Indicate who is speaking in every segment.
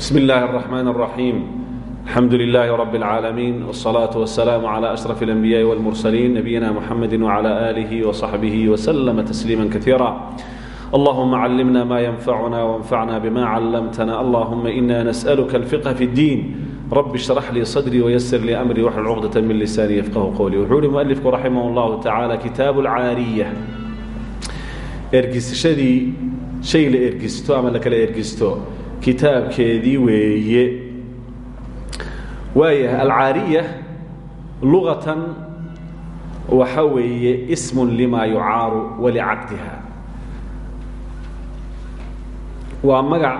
Speaker 1: بسم الله الرحمن الرحيم الحمد لله رب العالمين والصلاة والسلام على أشرف الأنبياء والمرسلين نبينا محمد وعلى آله وصحبه وسلم تسليما كثيرا اللهم علمنا ما ينفعنا وانفعنا بما علمتنا اللهم إنا نسألك الفقه في الدين رب اشرح لي صدري ويسر لي أمري واحلل عقدة من لساني يفقه قولي وحول مؤلفك رحمه الله تعالى كتاب العارية ergisashadii shay la ergisto ama la kala ergisto kitaabkeedii weeye. Waaya alcaariya luqatan waxa weeye ismun lima yucaaru walicaqdiha waa magac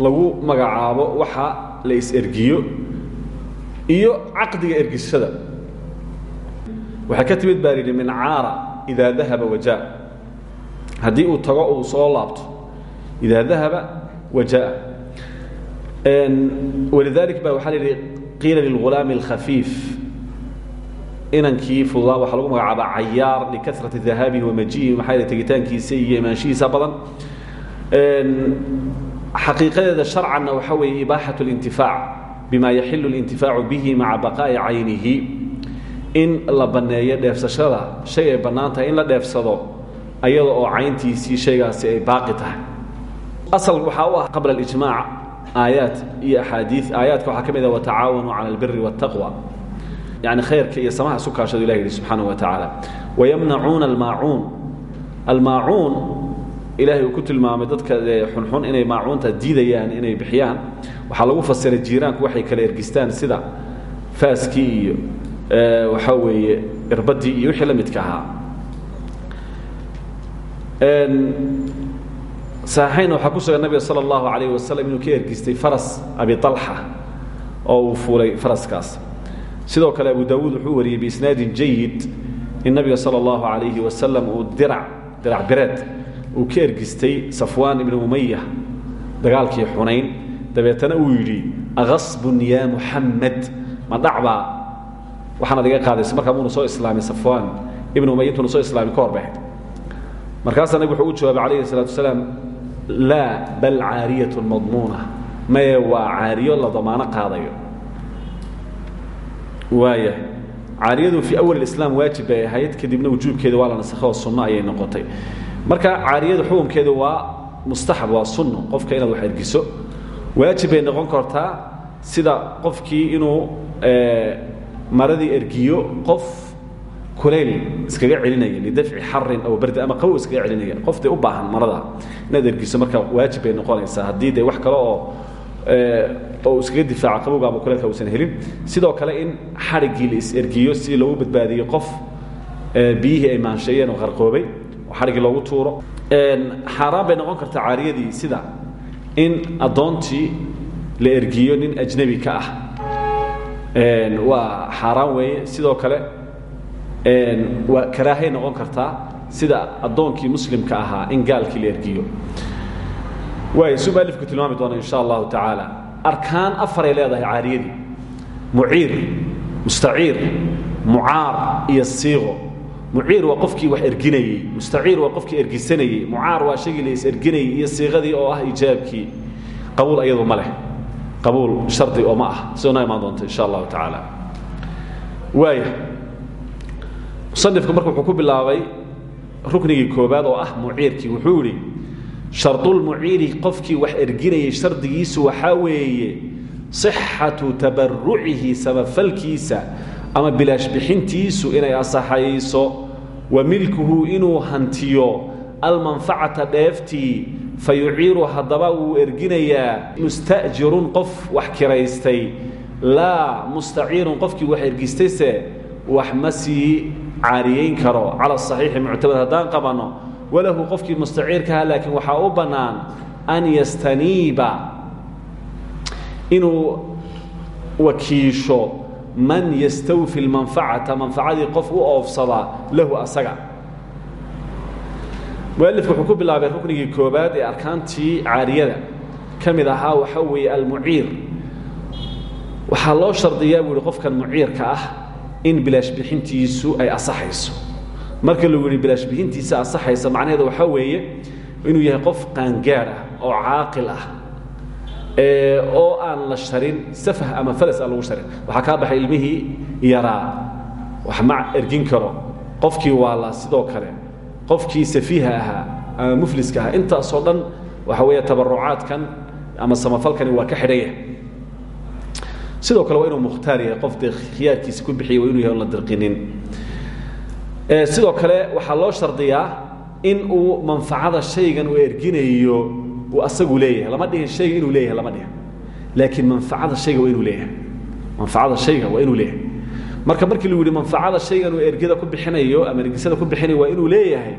Speaker 1: lagu magacaabo waxa la is-ergiyo iyo caqdiga ergisashada waxaa ka timid baa lidhi min caara idaa dahaba wajaa haddii uu tago uu soo laabto idaa dahaba wajaa walidalik ba waxaa la yidhi qiila lilghulaami alkhafiif. Inankii fududaa waxaa lagu magacaabaa cayaar likarati dahaabihi wamajiihi maxaa yidhi tegitaankiisa iyo imaanshihiisa badan. Xaqiiqadeeda sharcanna waxaa weeye ibaaxat اlintifaac bima yaxilu اlintifaacu bihi maca baqaa'i caynihi. In la banneeyo dheefsashada shay ay bannaan tahay in la dheefsado ayada oo cayntiisii shaygaasi ay baaqi tahay asal waxaa u ah qabla alijmaac aayaat iyo axaadii aayaadka waxaa ka mid ah watacaawanuu cala albiri waاtaqwa yani khayrka iyo samaha isu kaashadu ilah yidhi subxaanaه wa tacaala. Wayamnacuuna almaacuun. Almaacuun ku tilmaamay dadka xunxun inay maacuunta diidayaan inay bixiyaan. Waxaa lagu fasiray jiiraanku waxay kala ergistaan sida faaskii iyo weeye irbadii iyo wixii ahaa saxiixayn waxaa ku sugan nabiga sala allahu calayh wasalam inuu ka ergistay faras abi alxa oo uu fuulay faraskaas. Sidoo kale abu daawuud wuxuu wariyey biisnaadin jayid in nabiga sala allahu calayhi wasalam uu dirac dirac bireed uu ka ergistay safwaan ibnu umaya dagaalkii xunayn. Dabeetana uu yidhi akhasbun ya muxamed ma dhacbaa waxaanaad iga qaadaysa markaa muuna soo islaamin safwaan ibnu umaya intuuna soo islaamin ka horbaxay markaasaa nabig wuxuu u jawaabay calayhi الsalatu wasalaam laa bal caariyat madmuuna maye waa caariyo la damaano qaadayo. waaya caariyadu fii awal islaam waajib bay ahayd. kadibna wujuubkeeda waa la nasakho oo sunno ayay noqotay. marka caariyada xukunkeedu waa mustaxab waa sunno. qofka inaad wax ergiso waajib bay noqon kartaa sida qofkii inuu maradii ergiyo qof kulayl iskaga celinaya lidafci xarin aw bardi ama qabow iskaga celinaya qof dee u baahan marada. Inaad ergiso marka waajib bay noqonaysaa. Haddii dee wax kale oo oo iskaga difaaca qabowga ama kulaylka uusan helin sidoo kale in xadhiggii la is-ergiyo si loogu badbaadiyo qof biyihii ay maansheeyeen oo qarqoobay oo xadhiggii loogu tuuro. Xaaraan bay noqon kartaa caariyadii sida in addoontii la ergiyo nin ajnebi ka ah. Waa xaaraan weeye. Sidoo kale waa karaahay noqon kartaa sida addoonkii muslimka ahaa in gaalkii la ergiyo. Waay suu mualifku tilmaami doona insha allahu tacaala. Arkaan afaray leedahay caariyadii muciir mustaciir mucaar iyo siiqo muciir waa qofkii wax erginayey mustaciir waa qofkii ergisanayey mucaar waa shaygii la is-erginayey iyo siiqadii oo ah ijaabkii qabuul ayadu ma leh. Qabuul shardi oo ma ah. Sidoo noo imaan doonta insha allahu tacaala. Waaya musanifku marka wuxuu ku bilaabay ruknigii koobaad oo ah muciirkii wuxuu yidhi shardulmuciiri qofkii wax erginayay shardigiisu waxaa weeye sixatu tabarucihi samafalkiisa ama bilaash bixintiisu inay asaxayso wa milkuhu inuu hantiyo almanfacata dheeftii fa yuciiru haddaba wuu erginayaa musta'jirun qof wax kiraystay laa mustaciirun qofkii wax ergistayse wax ma sii caariyeyn karo cala asaxiixi muctamad haddaan qabanno walahu qofkii mustaciirkaha laakiin waxaa u bannaan an yastaniiba inuu wakiisho man yastawfi lmanfacata manfacadii qof u lahu asaga. Mualifku wuxuu ku bilaabay koobaad ee arkaantii caariyada. Ka mid ahaa waxaa weeye almuciir. Loo shardiyaa buu qofkan muciirka ah in bilaash bixintiisu ay asaxayso. Marka lagu yihi bilaash bixintiisa asaxaysa macnaheeda waxaa weeye inuu yahay qof qaangaad ah oo caaqil ah oo aan la sharin safah ama falas aan lagu sharin. Waxaa kaa baxay ilmihii yaraa wax ma ergin karo. Qofkii waala sidoo kale. Qofkii safiiha ahaa ama mufliska ahaa. Intaasoo dhan waxa weeye tabarucaadkan ama samafalkani waa ka xidhan yahay sidoo kale waa inuu mukhtaar yahay qof dee khiyaarkiisa ku bixiya inuu yahay la dirqinin. Sidoo kale waxaa loo shardiyaa in uu manfacada shaygan uu erginayo uu asagu leeyahay. Lama dhihin shayga inuu leeyahay lama dhihin. Laakiin manfacada shayga waa inuu leeyahay. Manfacada shayga waa inuu leeyahay. Marka markii lagu yidhi manfacada shaygan uu ergida ku bixinayo ama ergisada ku bixinayo waa inuu leeyahay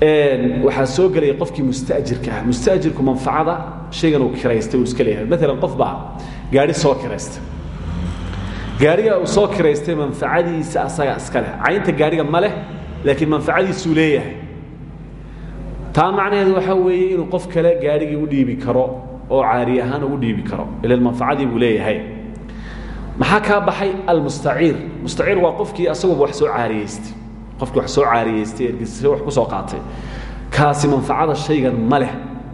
Speaker 1: waxaa soo gelaya qofkii mustajirka ah. Mustajirku manfacada shaygan uu kiraystay uu iska leeyahay. Maalan qof baa gaari soo kiraysta gaariga uu soo kiraystay manfacadiisa asaga iska leh. Caynta gaariga ma laakiin manfacadiisuu leeyahay. Taa macnaheedu waxaa weeye inuu qof kale gaarigii u dhiibi karo oo caari ahaan ugu dhiibi karo. Ilan manfacadii buu leeyahay. Maxaa kaa baxay? Almustaciir. Mustaciir waa qofkii asaguba wax soo caariyeystay qofkii wax soo caariyeystay ergisa wax ku soo qaatay. Kaasi manfacada shaygan ma leh.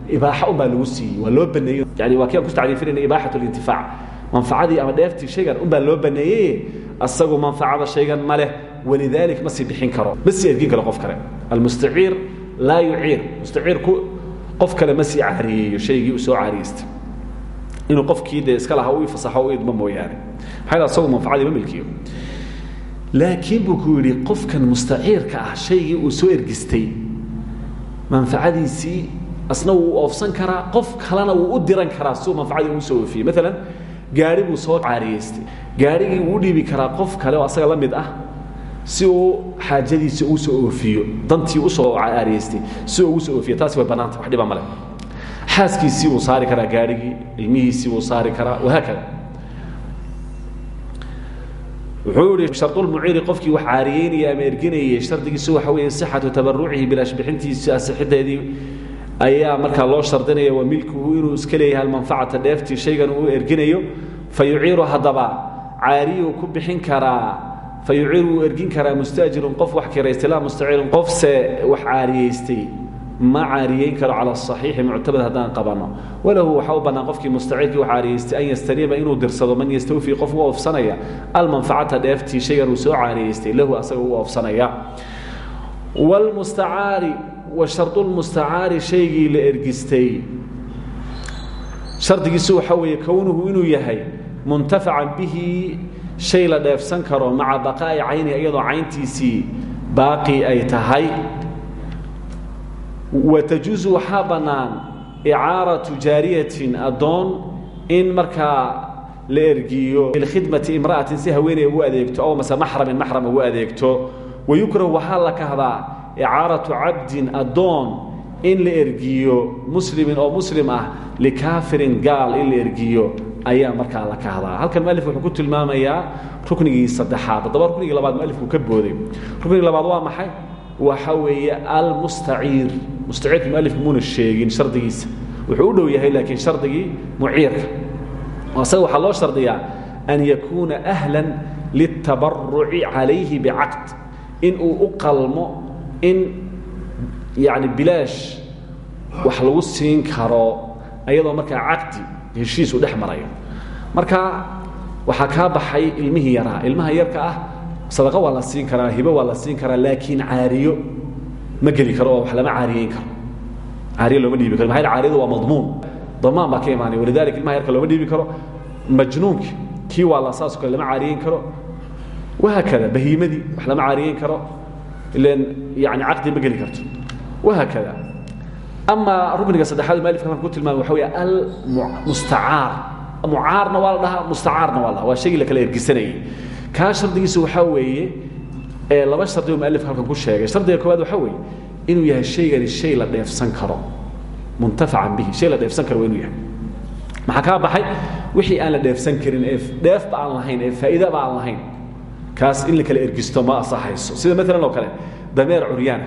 Speaker 1: Ibaaxa unbaa lagu siiyey waa loo baneeyey. Yani waa kii aan ku tacriifinayna ibaaxat lintifaac manfacadii ama dheeftii shaygan unbaa loo baneeyey asagu manfacada shaygan ma leh. Walidalik ma sii bixin karo. Ma sii ergin karo qof kale. Almustaciir laa yuciir. Mustaciirku qof kale ma sii caariyeeyo shaygii uu soo caariyeystay inuu qofkii dee iska lahaa u ifasaxo u idmo mooyaane. Maxaa asagu manfacadii ma milkiyo laakiin buu ku yidhi qofkan mustaciirka ah shaygii uu soo ergistay manfacadiisii asna wuu oofsan karaa qof kalena wuu u diran karaa si uu manfacadii ugu soo oofiyey maalan gaari soo caariyeystay. Gaarigii wuu u dhiibi karaa qof kale oo asaga la mid ah si uu xaajadiisi ugu soo oofiyo dantii u soo caariyeystay si uu soo oofiyo. Taasi way bannaanta wax dhiba male xaaskiisii wuu saari karaa gaarigii ilmihiisii wuu saari karaa wahaakada wuxuu yihi shardulmuciiri qofkii wax caariyeynaya ama erginayay shardigiisu waxa weeye sixatu tabarucihi bilaashbixintiisi asixideedii ayaa markaa loo shardinaya waa milkuhu inuu iska leeyahay almanfacata dheeftii shaygan uu erginayo fa yuciiru haddaba caariyuu ku bixin karaa fa yuciiru wuu ergin karaa mustaajirun qof wax kiraystay laa mustaciirun qofse wax caariyeystay ma caariyeyn karo cala asaxiixi muctamad haddaan qabanno walahu waxaa u bannaan qofkii wax caariyeystay an yastaniiba inuu dirsado man yastawfii qof u oofsanaya. Almanfacata dheeftii shaygan uu soo caariyeystay lahu asaga u oofsanaya. Wlmustacaari wa shardulmustacaari shaygii la ergistay. Shardigiisu waxaa weeye kownuhu inuu yahay muntafacan bihi shay la dheefsan karo maca baqaa'i caynihi iyadoo cayntiisii baaqi ay tahay watajuusu waxaa bannaan icaaratu jaariyatin addoon in markaa la ergiyo bilkhidmati imra'atin si haweeney ugu adeegto ow mase maxramin maxram ugu adeegto. Wayukrahu waxaa la kahdaa icaaratu cabdin addoon in la ergiyo muslimin oo muslim ah likaafirin gaal in la ergiyo ayaa markaa la kahdaa. Halkan mualif wuxuu ku tilmaamayaa ruknigii saddexaad. Haddaba ruknigii labaad mualifku ka booday. Ruknigii labaad waa maxay waxa weeye almustaciir. Mustaciirka mualifku muuna sheegin shardigiisa. Wuxuu u yahay laakiin shardigii muciirka asaga waxaa loo shardiyaa an yakuuna ahlan liltabaruci calayhi bicaqd. In u qalmo in yani bilaash wax lagu siin karo ayadoo markaa caqdi heshiisu dhex marayo. Marka waxaa kaa baxay ilmihii yaraa. Ilmaha yarka ah sadaqa waa la siin karaa hibo waa la siin karaa laakiin caariyo ma geli karo oo wax lama caariyeyn karo. Caariyo looma dhiibi karo maxaa caariyadu waa madmuun. Damaan baa ka imaanaya. Walidalika ilmaha yarka looma dhiibi karo. Majnuunki kii waa la saasoo kale lama caariyeyn karo. Wahaakada bahiimadii wax lama caariyeyn karo. Ilan yani caqdi ma geli karto. Wahaakada ama rukniga saddexaad mualifka halkan ku tilmaamay waxa weeye almustacaar mucaarna waa la dhahaa mustacaarna waa la dhahaa. Waa shaygii la kala ergisanayay kaa shardigiisu waxaa weeye ee laba shardi oo mualifka halkan ku sheegay. Shardiga koowaad waxaa weeye inuu yahay shaygani shay la dheefsan karo. Muntafacan bihi shay la dheefsan karo waa inuu yahay. Maxaa kaa baxay? Wixii aan la dheefsan karin ee dheefba aan lahayn ee faa'iidaba aan lahayn. Kaas in la kala ergisto ma asaxayso sida maalan oo kale dameer curyaana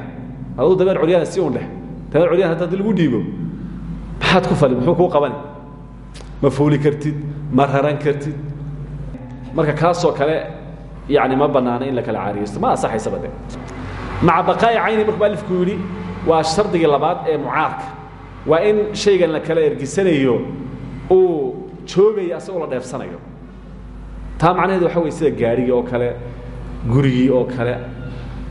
Speaker 1: aduu dameer curyaana si un dheh. Dameer curyaan hadda haddii lagu dhiibo maxaad ku fali muxuu kuu qabani? Ma fuuli kartid ma raran kartid. Marka kaasoo kale yani ma bannaana in la kala caariyeysto ma asaxaysaba de maca baqaa'i cayni markuu mualifku yidhi waa shardigii labaad ee mucaarka waa in shaygan la kala ergisanayo uu joogaya asagoo la dheefsanayo taa macnaheedu waxa wey sida gaarhigii oo kale gurigii oo kale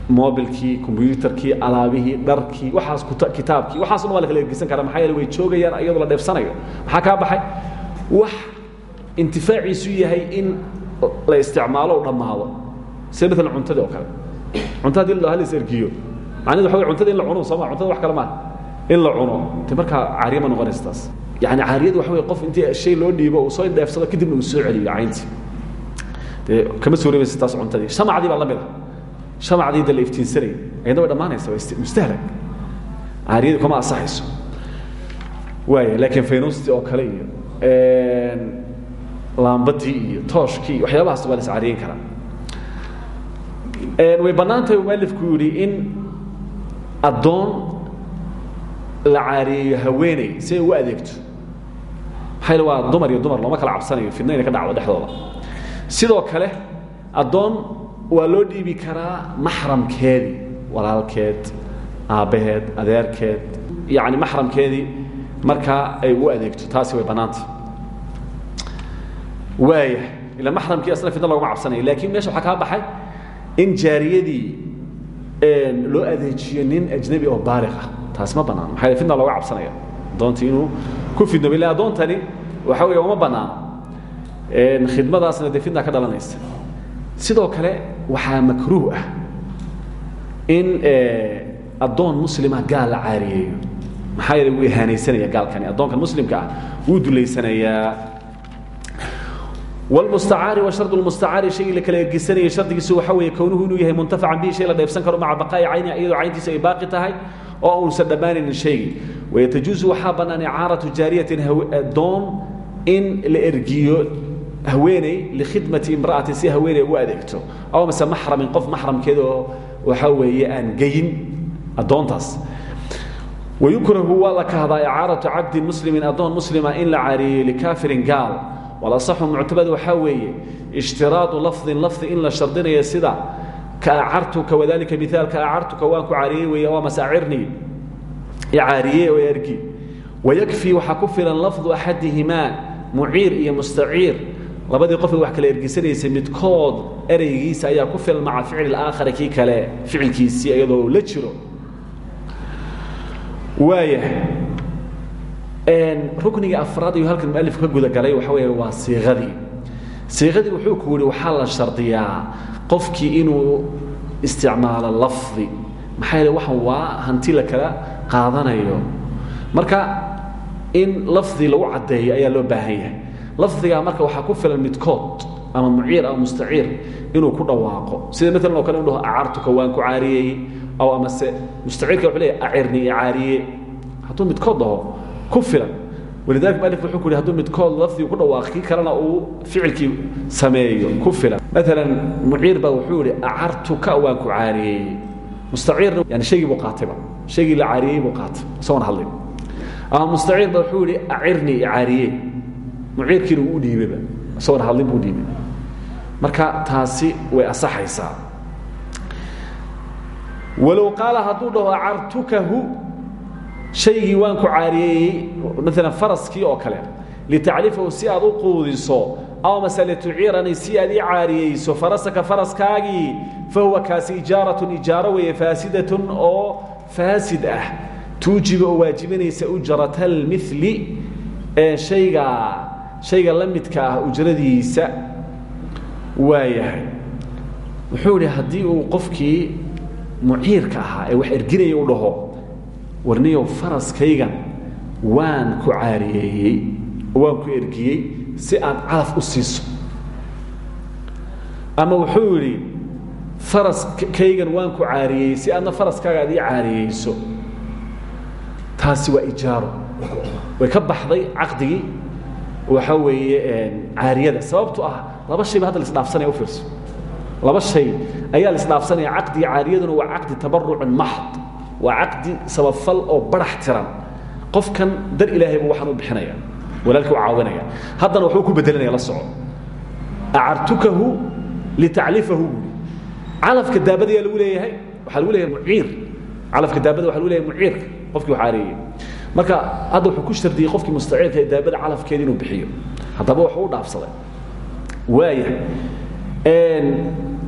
Speaker 1: mobilkii combyuutarkii alaabihii dharkii waaas kitaabkii waxaaso dhan waa la kala ergisan kara maxaa yeele way joogayaan iyadoo la dheefsanayo maxaa kaa baxay wax intifaaciisu yahay in la isticmaalo dhammaado. Sida maalan cuntadii oo kale. Cunta haddii la halis ergiyo macnahedu wey cuntada in la cuno sooma cuntada wax kale maaha in la cuno te markaa caariya ma noqonaysa taas yani caariyadu waxa wey qof intii shay loo dhiibo uu soo dheefsado kadibna uu soo celiyo cayntii dee kama soo rebaysa taas cuntadii shamacdii baa la mid ah. Shamacdii da la iftiinsanayay. Ayadna way dhammaanaysa waa mustahlag caariyadu kama asaxayso waaya laakiin faynuustii oo kale iyo laambadii iyo tooshkii waxyaabahaas waa la is caariyeyn karaa. Way bannaan tahay mualifku yidhi in addoon la caariyeeyo haweeney si ay ugu adeegto. Maxaa waa dumar iyo dumar looma kala cabsanayo fidna inay ka dhacdo dhexdooda. Sidoo kale addoon waa loo dhiibi karaa maxramkeedii walaalkeed aabbaheed adeerkeed yacni maxramkeedii markaa ay ugu adeegto. Taasi way bannaantah waaya ila maxramkii asna fidna loogama cabsanayo laakiin meesha waxaa kaa baxay in jaariyadii loo adeejiyo nin ajnabi oo baaliq ah. Taasi ma bannaan maxaa fidna looga cabsanaya. Addoontii inuu ku fidnoobo illa addoontani waxa weeye uma bannaano khidmadaasna dee fidna ka dhalanaysa. Sidoo kale waxaa makruuh ah in addoon muslima gaal la caariyeeyo. Maxaa yeele wuu ihaanaysanaya gaalkani. Addoonkan muslimka ah wuu dulaysanayaa wlmustacaari wa shard lmustacaari shaygii la kala ergisanayay shardigiisu waxa weeye kownuhu inuu yahay muntafacan bihi shay la dheefsan karo maca baqaa'i cayni iyadoo cayntiisa ay baaqi tahay oo uusan dhammaanaynin shaygii wayatajuusu waxaa bannaan icaaratu jaariyatin doon in la ergiyo haweeney likhidmati imra'atin si haweeney ugu adeegto aw mase maxramin qof maxramkeeda oo waxa weeye aan geyin addoontaas wayukrahu waa la kahdaa icaaratu cabdin muslimin addoon muslima in la caariyeeyo likaafirin gaal walasaxu muctabad waxaa weeye ishtiraadu lafdin lafdi in la shardinayo sida ka acartuka wadalika miaalka acartuka waan ku caariyey weeye waa masaacirnii icaariye oo ergi. Wayakfii waxaa ku filan lafdu axadihimaa muciir iyo mustaciir. Labadii qofay wax kala ergisanaysay midkood ereygiisa ayaa ku filan maca ficli aakhari kale ficilkiisii iyadoo la jiro. Waaya ruknigii afraad ayuu halkan mualif ka gudagalay waxa weeye waa siiqadii siiqadii wuxuu ku yihi waxaa la shardiyaa qofkii inuu isticmaalo lafdi. Maxaa yeele waa hanti la kala qaadanayo. Marka in lafdi lagu caddeeyo ayaa loo baahan yahay. Marka waxaa ku filan midkood ama muciir ama mustaciir inuu ku dhawaaqo. Sida maalan oo kale waan ku caariyeeyey aw amase mustaciirka wuxuu leeyahy acirni icaariye hadduu midkood dhaho ku filan. Walidalika mualif wuxuu ku yidhi haduu midkood lafdigu ku dhawaaq kii kalena uu ficilkii sameeyo. Ku filan. Maalan muciir baa wuxuu yidhi acartuka waan ku caariyeeyey mustaciirna yani shaygii buu qaatayba shaygii la caariyey buu qaatay. Isagoon hadlay ama mustaciir ba wuxuu yidhi acirni icaariye muciirkiina uu u dhiibeyba isagoon hadlin buu dhiibay. Marka taasi way asaxaysaa. Walow qaala hadduu dhaho acartukahu shaygii waan ku caariyeeyey maalan faraskii oo kale litaclifahu si aad u quudiso aw mase lituciiranii si aad ii caariyeyso farasaka faraskaagii fahuwa kaasi ijaaratun ijaaro weeye faasidatun oo faasid ah. Tuujiba oo waajibinaysa ujrata almili ee shayga shayga la midka ah ujradiisa waayahay. Wuxuu idhi haddii uu qofkii muciirka ahaa ee wax erginaya u dhaho warniyow faraskaygan waan ku caariyeeyey waan ku ergiyey si aad calaf u siiso. Ama wuxuu yidhi faraskaygan waan ku caariyeeyey si aadna faraskaaga aad ii caariyeyso. Taasi waa ijaaro. Way ka baxday caqdigii waxa weeye caariyada. Sababto ah laba shay ba hadda laisdhaafsanaya u fiirso. Laba shay ayaa laisdhaafsanaya caqdiga caariyaduna waa caqdi tabarucin maxd waa caqdi sababfal oo barax tiran. Qofkan dar ilaahay buu waxaan u bixinaya walaalkii u caawinaya. Haddana waxbuu ku bedelanaya la soco. Acartukahu litaclifahu buui calafka daabada yaa lagu leeyahay? Waxaa lagu leeyahay muciir. Calafka daabada waxa lagu leeyahay muciirka qofkii wax caareeyey marka hadda wuxuu ku shardiyey qofkii mustaciirka ee daabada calafkeeda inuu bixiyo. Haddaba wuxuu u dhaafsaday. Waaya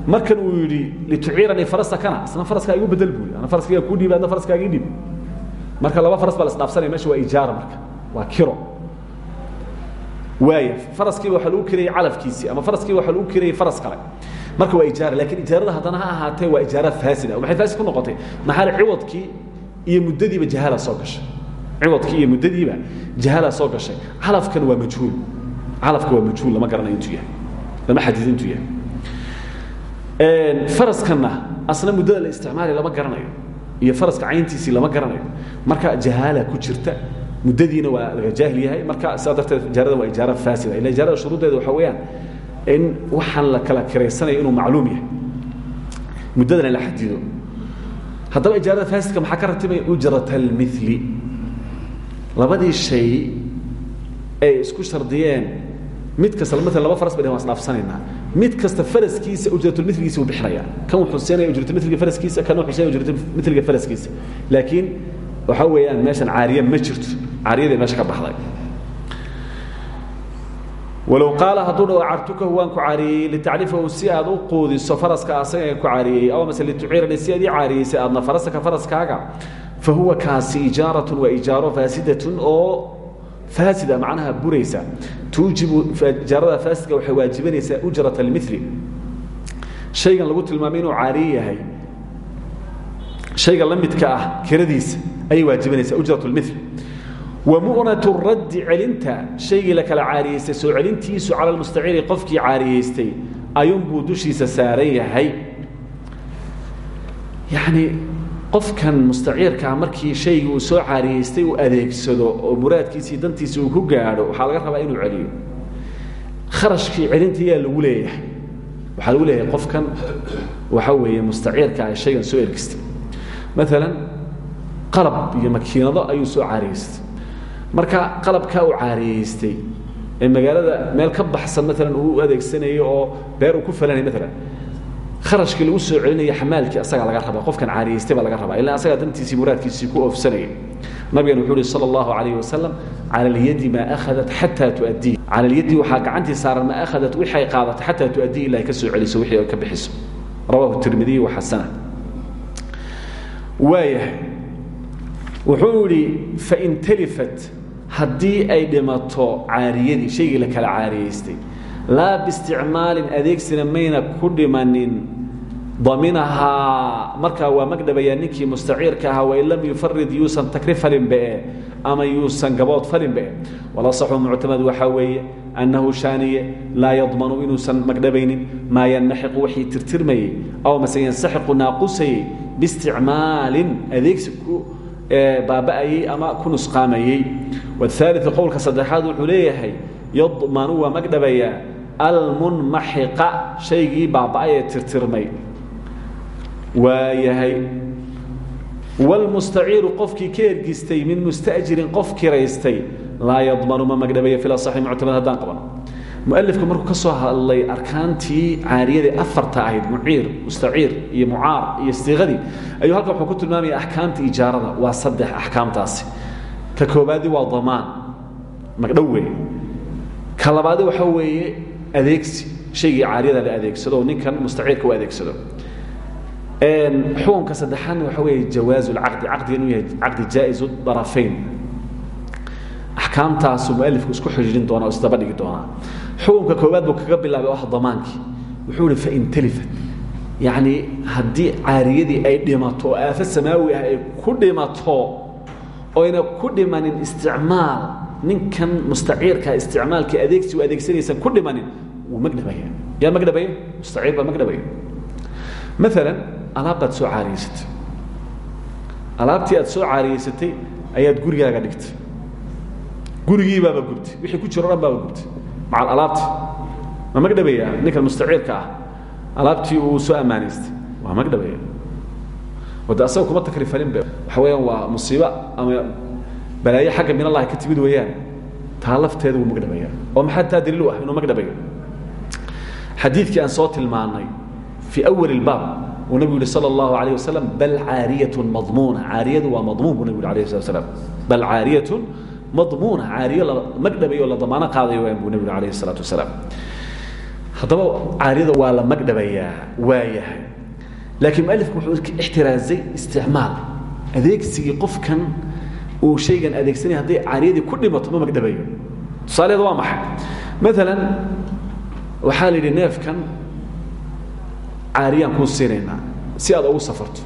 Speaker 1: markan uu yidhi lituciiranii farasakana isna faraskaa igu bedel buu ana faraskayga kuu dhiiba adna faraskaaga ii dhiib marka laba faras baa la isdhaafsanaya meesha waa ijaara marka. Waa kiro. Waaya faraskiiba waxaa lagu kirayey calafkiisii ama faraskiiba waxaa lagu kirayey faras kale. Marka waa ijaara laakiin ijaarada haddana ha ahaatee waa ijaara faasida. Maxay faasid ku noqotay. Maxaa ciwadkii iyo muddadiiba jahaala soo gashay. Ciwadkii iyo muddadiiba jahaala soo gashay. Calafkan waa majhuul. Calafka waa majhuul lama garanayo intuu yahay. Lama intuu yahay faraskanna asna muddada la isticmaalayo lama garanayo. Iyo faraska cayntiisii lama garanayo. Marka jahaala ku jirta muddadiina waa laga jaahil yahay. Marka sidaa darteed waa ijaara faasida. Ila ijaarada shuruuddeeda waxa weeyaan in waxaan la kala kiraysanayo inuu macluum yahay. Muddadana la xadido haddaba ijaarada faasidka maxaa ka ratibaya ujrat labadii shay ay isku shardiyeen. Mid kasta maala laba faras bay dhn mid kasta faraskiisa ujratulmiligiisa uu bixinaya. Kan wuxuu siinaya ujratulmiliga faraskiisa kan wuxuu siinaya ujratulmiliga faraskiisa laakiin waxaa weeyaan meeshan caariye ma jirto. Caariyadii meesha ka baxday. Walow qaala hadduu dhaho cartukahu waan ku caariyey litacrifahu si aad u quudiso faraska asaga ku caariyey aw mase lituciirani si aad ii caariyeysay aadna farasaka faraskaaga fa huwa kaasi ijaaratun waa ijaaro faasidatun oo faasida macnaha buraysa tuujibu ijaarada faasidka waxay waajibanaysaa ujrat almili shaygan lagu tilmaamay inuu caariye yahay shayga la ah kiradiisa ayay waajibanaysaa ujrat lmil wamu'nat raddi celinta shaygii la kala caariyeystay soo celintiisu cala lmustaciiri qofkii caariyeystay ayuunbuu dushiisa saaran yahay. Yacni qofkan mustaciirkaa markii shaygii uu soo caariyeystay uu adeegsado oo muraadkiisii dantiisa uu ku gaadho waxaa laga rabaa inuu celiyo. Kharashkii celinta yaa lagu leeyahay. Waxaa lagu leeyahay qofkan waxa weeye mustaciirkaa shaygan soo ergistay. Maalan qalab iyo makiinado ayuu soo caariyeystay. Marka qalabkaa uu caariyeystay ee magaalada meel ka baxsan maalan uu adeegsanayo oo beer uu ku falanay maalan kharashkii lagu soo celinaya xamaalkii asagaa laga rabaa qofkan caariyeystay baa laga rabaa ilaa asagaa dantiisii muraadkiisii ku oofsanayay. Nabigan wuxuu uhi sala allahu calayh wasalam cala alyadi maa akhadat xataa tu'addii cala alyadi waxaa gacantii saaran maa akhadat wixay qaadato xataa tu'addii ilaa ay ka soo celiso wixii ka bixiso. Rawahu tirmidiy wa xasana waayahay wuxuu idhi fain talifat haddii ay dhimato caariyadii shaygii la kala caariyeystay laa biisticmaalin adeegsina mayna ku dhimanin daminahaa markaa waa magdhabayaa ninkii mustaciirka ahaa wain lam yufarid yuusan takri falinbee ama yuusan gabood falinbe walasaxu muctamad waxaa weeye annahu shaaniye laa yadmanu inuusan magdhabaynin maa yannaxiqu wixii tirtirmayey aw mase yansaxiqu naaqusayey biisticmaalin adeegsi ku baaba'ayey ama ku nusqaamayey waaliu qowlka saddexaad wuxuu leeyahay yadmanu waa magdhabayaa almunmaxiqa shaygii baaba'ay ee tirtirmay. Waa yahay wlmustaciiru qofkii ka ergistay min mustajirin qof kiraystay. Laa yadmanu ma magdhabaya fil asaxi muctamad haddaan qabano mualifku markuu ka soo hadlay arkaantii caariyadii afarta ahayd muciir mustaciir iyo mucaar iyo siiqadii ayuu halkan wuxuu ku tilmaamaya axkaamta ijaarada. Waa saddex axkaamtaasi. Ka koobaadii waa damaan. Magdhow weeye. Ka labaadi waxaa weeye adeegsi shaygii caariyada la adeegsado ninkan mustaciirka u adeegsado. Xukunka saddexaadna waxa weeye jawaazu lcaqdi caqdiga inuu yahay caqdi jaa-izu darafayn. Axkaamtaasuu mualifku isku xidhiirin doonaa o isdaba dhigi doonaa. Xukunka koowaad buu kaga bilaabay oo ah damaankii wuxuu ihi fain talifat. Yacni haddii caariyadii ay dhimato oo aafo samaawi ah ay ku dhimato oyna ku dhimanin isticmaal ninkan mustaciirka isticmaalkii adeegsi u adeegsanaysan ku dhimanin wuu magdhabaya yaa magdhabaya mustaciir baa magdhabaya maalan alaab baad soo caariyeysatay. Alaabtii aad soo caariyeysatay ayaad gurigaaga dhigtay. Gurigiibaaba gubtay. Wixii ku jiro o dhan baaba gubtay. Macal alaabti ma magdhabaya ninkan mustaciirka ah. Alaabtii uu soo ammaanaystay. Waa magdhabaya wade asaga kuma takrifalinbe waxa weeyaan waa musiibo ama balaayo xagga min allahi ka timid weeyaan taa lafteeda wuu magdhabaya oo maxaa taa daliil u ah inuu magdhabayo xadiidkii aan soo tilmaanay fii awal ilbaab uu nabigu yihi sal اllahu alayh wasalam bal caariyatun madmuuna caariyadu waa madmuun buu nabigu yhi alayh slat slam bal caariyatun madmuuna caariyo la magdhabayo la damaano qaadayo waan buu nabigu alayh الsalaatu wasalaam haddaba caariyada waa la magdhabayaa waayahay laakiin mualifku wuxuu ixtiraazay isticmaal adeegsigii qofkan uu shaygan adeegsanaya hadday caariyadii ku dhimato ma magdhabayo tusaaleeda waa maxay? Maalan waxaa la yidhi neefkan caariyaan kuu siinaynaa si aad ugu safarto.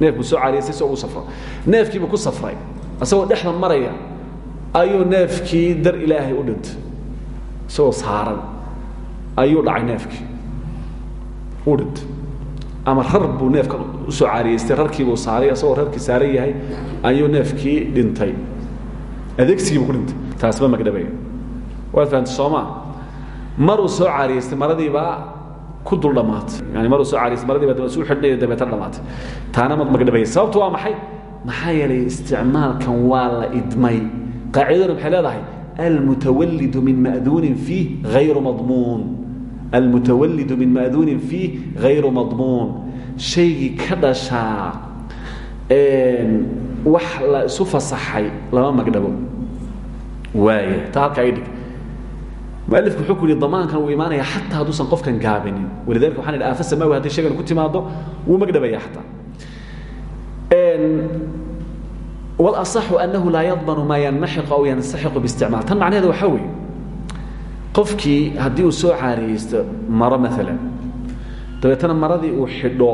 Speaker 1: Neef buu soo caariyaysay si ugu safro. Neefkiibuu ku safray. Isagoo dhexda maraya ayuu neefkii dar ilaahay u dhintay. Isagoo saaran ayuu dhacay neefkii. Uu dhintay ama rar buu neefkan u soo caariyaystay rarkiibuu saaray isagoo rarkii saaran yahay ayuu neefkii dhintay. Adeegsigiibuu ku dhintay. Taas ma magdhabaya waad fahamtay soomaa maruu soo caariyaystay maradiibaa ku dul dhamaatay. Yani maruu soo caariyaystay maradiiba daba isu xidhnaya dabeetana dhamaatay. Taana mad magdhabaya sababtu waa maxay? Maxaa yeelay isticmaalkan waa la idmay. Qaacidaduna maxay leedahay almutawallidu min ma'duunin fiih hayru madmuun almutawallidu min ma'duunin fiih hayru madmuun shaygii ka dhashaa wax la isu fasaxay lama magdhabo waaya taa halkaa idhig mualifku wuxuu ku yihi damaankan uu imaanaya xataa hadduusan qofkan gaabinin walidalika waxaan idhi aafa samaawi hadday shaygan ku timaado wuu magdhabaya xataa walasaxu annahu laa yadmanu maa yanmaxiqu aw yansaxiqu biisticmaal tan macnaheeda waxaa weeye qofkii haddii uu soo caariyeysto maro maalan dabeetana maradii uu xidho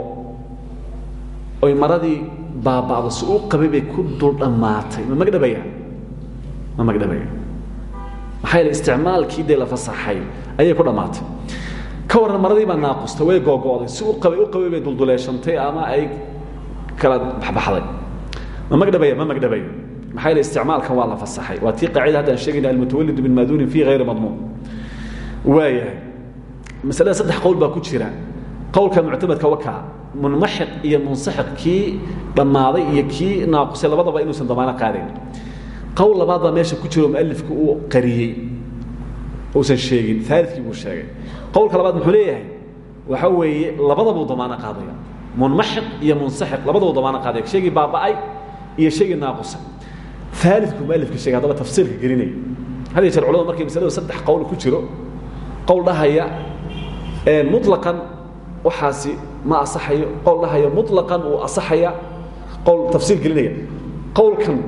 Speaker 1: oy maradii baaba'do si qabay bay ku dul dhammaatay. Ma magdhabaya ma magdhabaya maxaa isticmaalkii dee la fasaxay ayay ku dhammaatay. Ka warran maradii baa naaqusta way googo'day si qabay u qabay bay dulduleeshantay ama ay kala baxbaxday. Ma magdhabaya ma magdhabayo maxaa yeele isticmaalkan waa la fasaxay. Waa tii qaacida haddaan sheegayna almutawallidu min maaduunin fiihi hayri madmuun waayahay masalada saddex qowl baa ku jira. Qowlka muctamadka wakaa munmaxiq iyo munsaxiq kii dhammaaday iyo kii naaqusay labadaba inuusan damaano qaadayn qowl labaad baa meesha ku jiro mualifku uu qariyey uusan sheegin aalidkii buu sheegay. Qowlka labaad muxuu leeyahay waxa weeye labadabuu damaano qaadaya. Munmaxiq iyo munsaxiq labadabuu damaano qaadaya. Shaygii baaba'ay iyo shaygii naaqusay. Aalidku mualifka sheegay haddaba tafsiirka gelinaya. Had yeer culamadu markay masaladu saddex qowl ku jiro qowl dhahaya muطlaqan waxaasi ma asaxayo qowl dhahaya muطlaqan uu asaxaya qowl tafsiir gelinaya. Qowlkan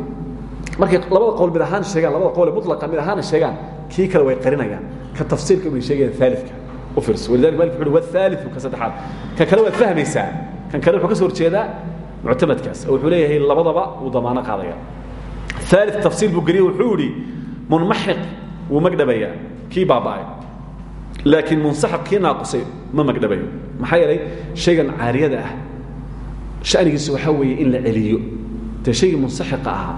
Speaker 1: markay labada qowl mid ahaan sheegaan labada qowl mulaqa mid ahaana sheegaan kii kale way qarinayaan. Ka tafsiirka bay sheegayaan aalidka u fiirso. Walidalik malik wuxu uhi waaliu ka saddexaad. Kan kale waad fahmaysaa. Kan kale wuxuu ka soo horjeedaa muctamadkaas. Oo wuxuu leeyahay labadaba wuu damaano qaadaya. Aali tafsiir buu geliye wuxuu idhi munmaxiq wuu magdhabayaa kii baaba'ay laakiin munsaxaq kii naaqusay ma magdhabayo. Maxaa yeelay shaygan caariyada ah shanigiisu waxaa weeye in la celiyo. Dee shaygii munsaxiqa ahaa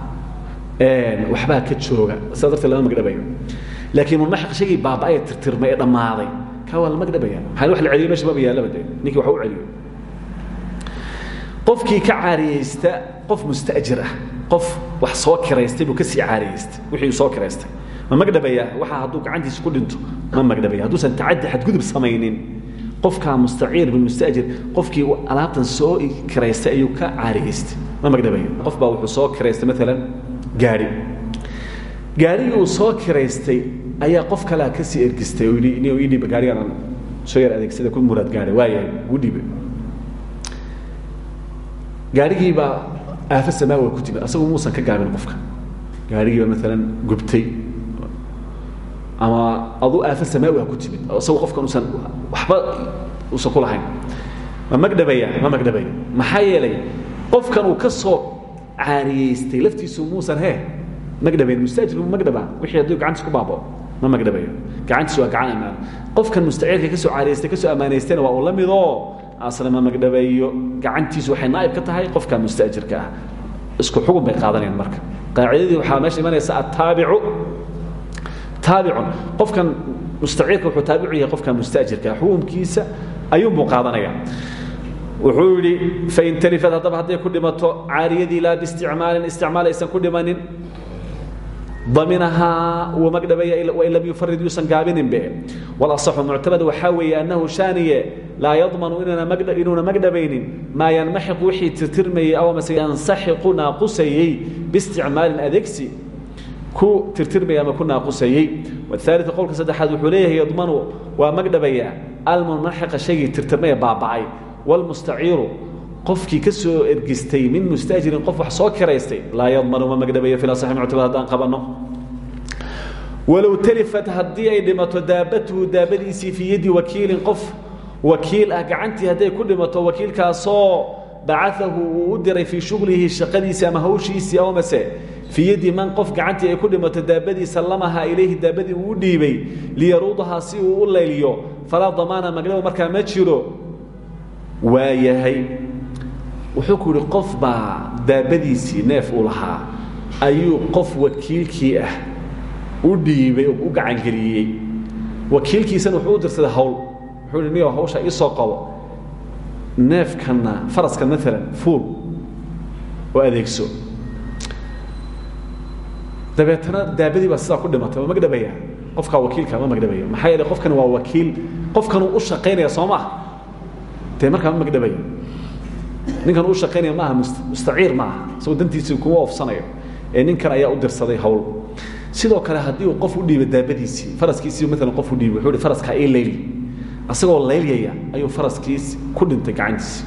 Speaker 1: waxbaa ka jooga sidaa darteed lama magdhabayo. Laakiin munmaxiq shaygii baaba'ay tirtirmay ee dhammaaday kaa waa la wax la celiyo meesha maba yaallaba dee ninkii wax celiyo. Qofkii ka caariyeysta qof mustajir ah qof wax soo kiraystay buu ka sii caariyeystay wixii soo kiraystay ma magdhabaya waxa hadduu gacantiisa ku dhinto. Ma magdhabaya hadduusan tacaddi xadgudub samaynin. Qofkaa mustaciir bilmustajir qofkii alaabtan soo kiraystay ayuu ka caariyeystay ma magdhabayo qof wuxuu soo kiraystay maalan gaari. Gaarigii uu soo kiraystay ayaa qof kalea ka sii ergistay oo ii dhiiba gaarigaan soo yar adeegsada ku muraad gaadhay waayahay ugu dhiibe gaarigiibaa aafo samaawa ku timid asagu muusan ka gaabin qofka. Gaarigiiba maalan gubtay ama adu aafo samaawi ku timid isagu qofkan usan waxba usan ku lahayn. Ma magdhabaya ma magdhabaya maxaa qofkan uu ka soo laftiisu muusan he magdhabayn mustaajir mu magdhabaa wixii hadduu gacantiis ku baabao ma magdhabayo gacantiis waa gacan ammaan. Qofkan mustaciirka ka soo caariyeystay ka soo ammaanaystayna waa uu la ma magdhabayo gacantiisu waxay naa'ib ka tahay qofka mustaajirka ah. Isku xugun bay qaadanayaan marka. Qaacidadii waxaa meesha imanaysa attaabicu taabicun. Qofkan mustaciirka wuxuu taabicu yahay qofka mustaajirka. Xukunkiisa ayuunbuu qaadanaya wuxuu yidhi fain talifad haddaba hadday ku dhimato caariyadii laa biisticmaalin isticmaal aysan ku dhimanin. Daminahaa wuu magdhabaya wain lam yufarid yuusan gaabininbe walasaxu muctamad waxaa weeye annahu shaaniye laa yadmanu inuuna magdhabaynin. Maa yanmaxiqu wixii tirtirmayey aw mase yansaxiqu naaqusayey biisticmaalin adeegsi ku tirtirmaya ama ku naaqusayey. Aaalia qowlka saddexaad wuxuu leeyahay yadmanu waa magdhabaya almunmaxiqa shaygii tirtirmaya baabacay. Wlmustaciiru qofkii ka soo ergistay min mustaajirin qof wax soo kiraystay laa yadmanu ma magdhabayo ilaa muctabad haddaan qabanno. Walow talifat haddii ay dhimato daabatuhu daabadiisii fii yadi wakiilin qof wakiil ah gacantii hadday ku dhimato wakiilkaasoo bacaahu uu u diray fii shuglihi shaqadiisii ama hawshiisii amase fii man qof gacantii ay ku dhimato daabadii sallamahaa ilayhi daabadii uu u dhiibay liyaruudahaa si uu u layliyo falaa damaana magdhabo markaa ma jiro. Waa wuxuu ku qof baa daabadiisii neef uu lahaa ayuu qof wakiilkii ah u dhiibay oo u gacangeliyey. Wakiilkiisana wuxuu u dirsaday hawl wuxuu niyo hawsha ii soo qabo. Neefkanna faraskan maalan fuul. Oo adeegso dabeetana daabadii baa sidaa ku dhimatay ma magdhabaya qofkaa wakiilka ma magdhabaya maxaa yeele qofkani waa wakiil. Qofkanuu u shaqaynaya soo maa dee markaa ma magdhabaya ninkan u shaqaynaya maaha mustaciir maaha isagoo dantiisii kuma oofsanayo. Ee ninkan ayaa u dirsaday hawl. Sidoo kale haddii uu qof u dhiibo daabadiisii faraskiisii maalan qof u dhiibo wuxuu hi faraskaa ii asagoo laylyaya ayuu faraskiis ku dhintay gacantiisi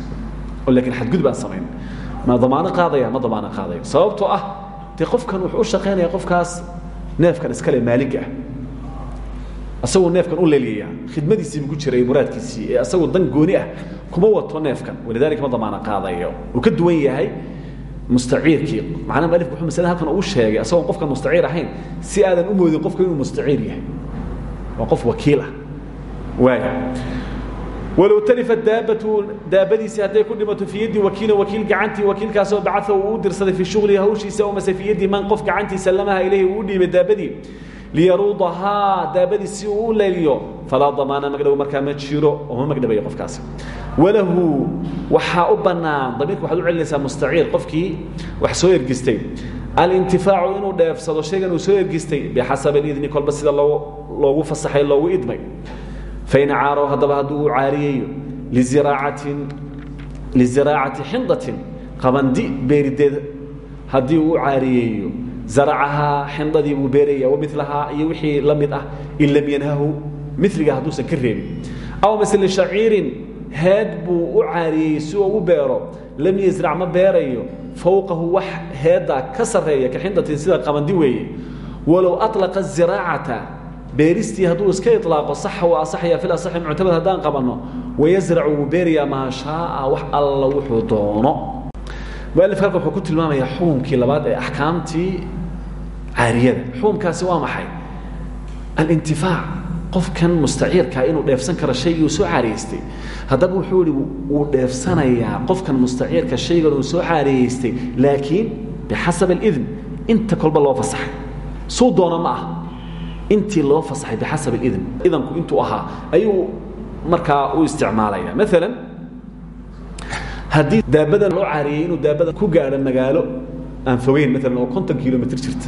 Speaker 1: oo laakiin xadgudub aan samayn ma damaano qaadaya? Ma damaano qaadayo sababtoo ah dee qofkan wuxuu u shaqaynaya qofkaas neefkan iskale maaliga ah. Asagoo neefkan u leelyaya khidmadiisiibu ku jiray muraadkiisii ee asagoo dan gooni ah kuma wato neefkan. Walidalika ma damaano qaadayo. Uu ka duwan yahay mustaciirkii. Macnaha mualifku wuxuu masalada halkan ugu sheegay asagoon qofkan mustaciir ahayn si aadan u moodin qofka inuu mustaciir yahay. Waa qof wakiil ah. Waaya walow talifat daabatu daabadiisii hadday ku dhimato fii yaddi wakiilin wakiil gacantii wakiilkaasoo bacaa uu u dirsaday fii shuglihi hawshiisa o mase fii yaddi man qof gacantii sallamaha ilayhi uu dhiibay daabadii liyaruudahaa daabadii si uu u layliyo falaa damaana magdhow markaa ma jiro oo ma magdhabayo qofkaasi walahu waxaa u bannaan damiirka waxaad u celinaysaa mustaciir qofkii wax soo ergistay alintifaacu inuu dheefsado shaygan uu soo ergistay bixasabi alidni kolba sida loogu fasaxay loogu idmay fain caarow haddaba hadduu u liziraacatin liziraacati xindatin qabandi beerideed haddii uu u caariyeeyo zaracahaa xindadii buu beeraya iyo wixii la ah in lam yanhahu miliga hadduusan ka aw misle shaciirin heed u caariyey u beero lam yasrac ma beerayo fowqahu wax heedda ka ka xindatin sida qabandi weeye walow alaqa ziraacata beeristii hadduu iska ilaaqo saxa waa asaxaya fil asaxi muctamad haddaan qabanno wayasracu wuu beerayaa maa shaaa wax alla wuxuu doono. Mualifka halkan wuxuu ku tilmaamayaa xukunkii labaad ee axkaamtii caariyada. Xukunkaasi waa maxay? Alintifaac. Qofkan mustaciirka inuu dheefsan karo shaygii uu soo caariyeystay. Haddaba wuxuu ihi wuu dheefsanayaa. Qofkan mustaciirka shaygan uu soo caariyeystay. Laakiin bixasab alidn inta kolba loo fasaxay. Suu doona ma ah intii loo fasaxay bixasab alidn idanku intuu ahaa ayuu markaa u isticmaalaya. Maalan haddii daabadan loo caariyey inuu daabadan ku gaadho magaalo aan fogeyn maalan oo konton kilomitr jirta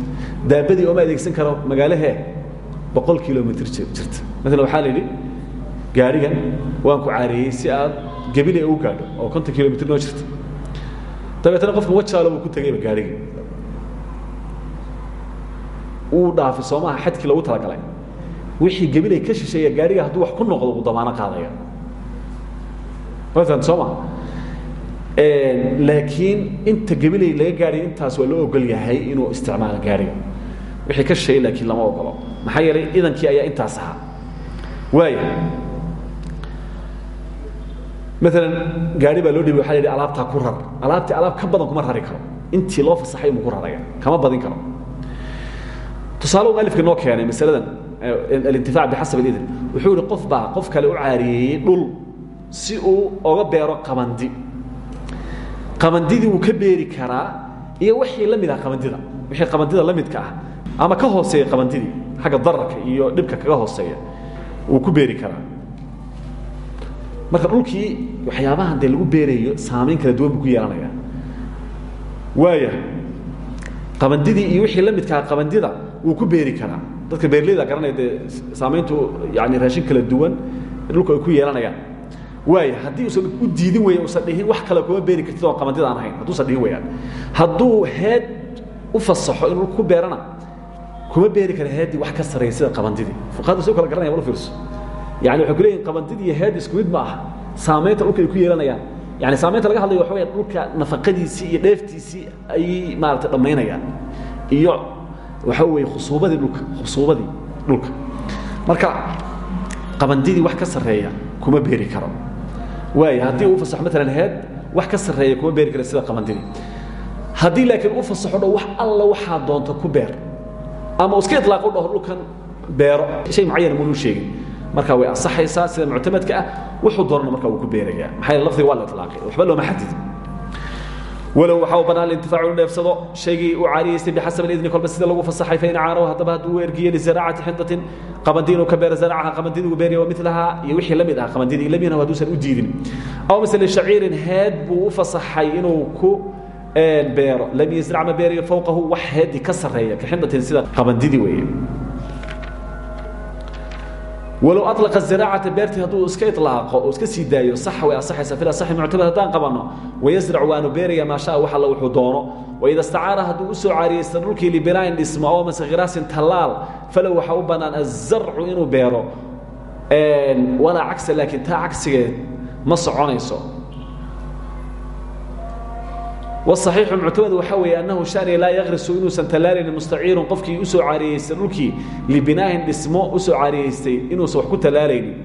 Speaker 1: daabadii ooma adeegsan karo magaalahee boqol kilomitr jirta. Maalan waxaa la yidhi gaarigan waan ku caariyey si aad gebile u gaadho oo konton kilomitr noo jirta. Dabeetana qofka wajaalo buu ku tegayba gaarigii uu dhaafay soomaha xadkii lagu talagalay. Wixii gebilay ka shisheeya gaariga hadduu wax ku noqdo uu damaano qaadaya. Maalan soo ma laakiin inta gebilay laga gaadhay intaas waa loo ogol yahay inuu isticmaalo gaariga. Wixii ka shisheeyey laakiin lama ogolo maxaa yeelay idankii ayaa intaas ahaa. Waaya maalan gaari baa loo dhiibay waxa la yidhi alaabtaa ku rar. Alaabtii alaab ka badan kuma rari karo. Intii loo fasaxay inuu ku raraya. Kama badin karo tusaale uu alifka noo keenay masaladan alintifaac bixasab alidn wuxuu yihi qof baa qof kale u caariyeeyey dhul si uu oga beero qabandi qabandidii wuu ka beeri karaa iyo wixii la mid ah qabandida wixii qabandida la midka ah ama ka hooseeya qabandidii xagga dararka iyo dhibka kaga hooseeya wuu ku beeri karaa. Marka dhulkii waxyaabahan dee lagu beerayo saamayn kala duwan buu ku yeelanaya waaya qabandidii iyo wixii la midkaa qabandida wuu ku beeri karaa. Dadka beerleyda garanaya dee saamayntu yani raashin kala duwan dhulku ay ku yeelanayaan. Waaya haddii usan u diidin weya usan dhihin wax kale kuma beeri kartid oo qamandida aan ahayn. Hadduusan dhihin weyaan hadduu heed u fasaxo in dhulku ku beerana kuma beeri kara heeddii wax ka sarreeya sida qabandidii fuqahadu soo kala garanaya wal fiirso. Yani waxay ku leeyihiin qabandidii iyo heed isku mid ma aha. Saamaynta dhulka ay ku yeelanayaan. Yani saamaynta laga hadlayo waxa weya dhulka nafaqadiisii iyo dheeftiisii ayay maarata dhammaynayaan. Iyo waxa weeye khusuubadii dhulka khusuubadii dhulka. Marka qabandidii wax ka sarreeya kuma beeri karo. Waaya haddii uu fasaxo maalan heed wax ka sarreeya kuma beeri kara sida qabandidii. Haddii laakiin u fasaxo dho wax alla waxaa doonta ku beer ama iska ilaaqo dhaho dhulkan beero shay mucayana munu sheegin. Marka way ansaxaysaa sida muctamadka ah wuxuu doonana marka wuu ku beerayaa maxaa yeele lafdiga waa la itlaaqay waxba looma xadidin walow waxaa u bannaan lintifaacu inu dheefsado uu caariyeystay bixasab alidni kolba sida lagu fasaxay fain caarahu haddaba hadduu u ergiye lizaraacati xindatin qabandi inuu ka beero zaraacaha qabandidii uu beeraya wa milahaa iyo wixii la ah qabandidii lam yanhu hadduusan u diidin aw misle shaciirin heed buu u fasaxay inuu ku beero. Lam yasrac ma fowqahu wax heedii ka sida qabandidii weeye walow alaqa zaraacata beertii hadduu iska ilaaqo iska sii sax way asaxaysa fil asaxi muctamad haddaan qabanno wayasrac waanu beeraya maa shaa wax alla wuxuu doono. Waida istacaara hadduu u soo caariyeysta dhulkii libinaain dhismo oo mase khiraasin tallaal falow waxaa u bannaan azarcu inuu beero. Walaa cagsa laakiin taa cagsigeed ma soconayso wصaxiixu muctamadu waxaa weeye annahu shani laa yakrisu inuusan tallaalin mustaciirun qofkii u soo caariyaystay dhulkii libinaahin dhismo u soo caariyaystay inuusan wax ku tallaalaynin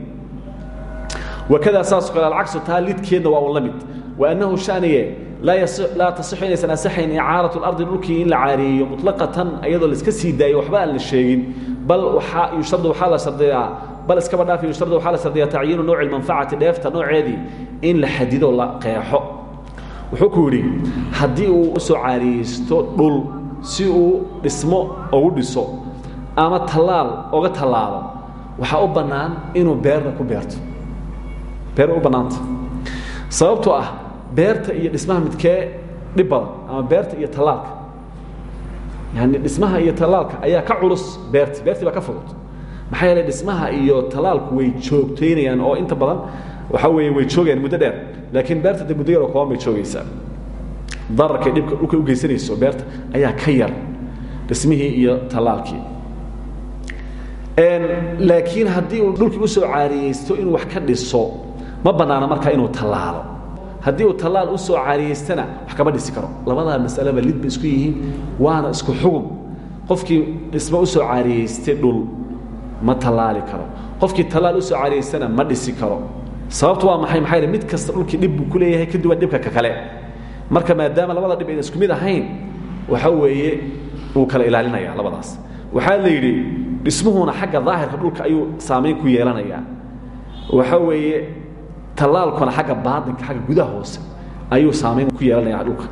Speaker 1: wakadaa saasoo kale alcagsu taa lidkeedna waa un la mid waannahu shaniye laa tasixu inaysan ansaxayn icaaratu lardi dhulkii in la caariyeeyo muطlaqatan iyadoo laiska sii daayo waxba aan la sheegin. Bal waxaa yushtardu waxaa la shardiyaa bal iskaba dhaaf yushtardu waxaa la shardiyaa tacyiinu nooci manfacati dheefta nooceedii in la xadido la qeexo wuxuu ku yidhi haddii uu u soo caariyeysto dhul si uu dhismo ugu dhiso ama tallaal oga tallaalo waxaa u bannaan inuu beerna ku beerto. Beer u bannaanta. Sababtoo ah beerta iyo dhismaha midkee dhib ama beerta iyo tallaalka. Yani dhismaha iyo tallaalka ayaa ka culus beerti beertii baa ka fudud. Maxaa yeeley dhismaha iyo tallaalku way joogtaynayaan oo inta badan waxaa weeye way joogayaan muddo dheer laakiin beerta de muddo yaroo kooban bay joogaysaa. Dararkay dhibka dhulka u geysanayso beerta ayaa ka yar dhismihii iyo tallaalkii. Laakiin haddii uu dhulkii u soo caariyeysto inuu wax ka dhiso ma bannaana markaa inuu tallaalo. Haddii uu tallaal u soo caariyeystana wax kama dhisi karo. Labadaa masaleba lid isku yihiin waana isku xugum. Qofkii dhismo u soo caariyeystay dhul ma tallaali karo. Qofkii tallaal u soo caariyeystana ma dhisi karo sababtu waa maxay maxaa mid kasta dhulkii dhib ku leeyahay ka duwan dhibka ka kale. Marka maadaama labada dhib aydan isku mid ahayn waxa weeye wuu kala ilaalinaya labadaas. Waxaa la yidhi dhismuhuna xagga daahirka dhulka ayuu saamayn ku yeelanayaa. Waxa weeye tallaalkuna xagga baatinka xagga gudaha hoose ayuu saamayn ku yeelanaya dhulka.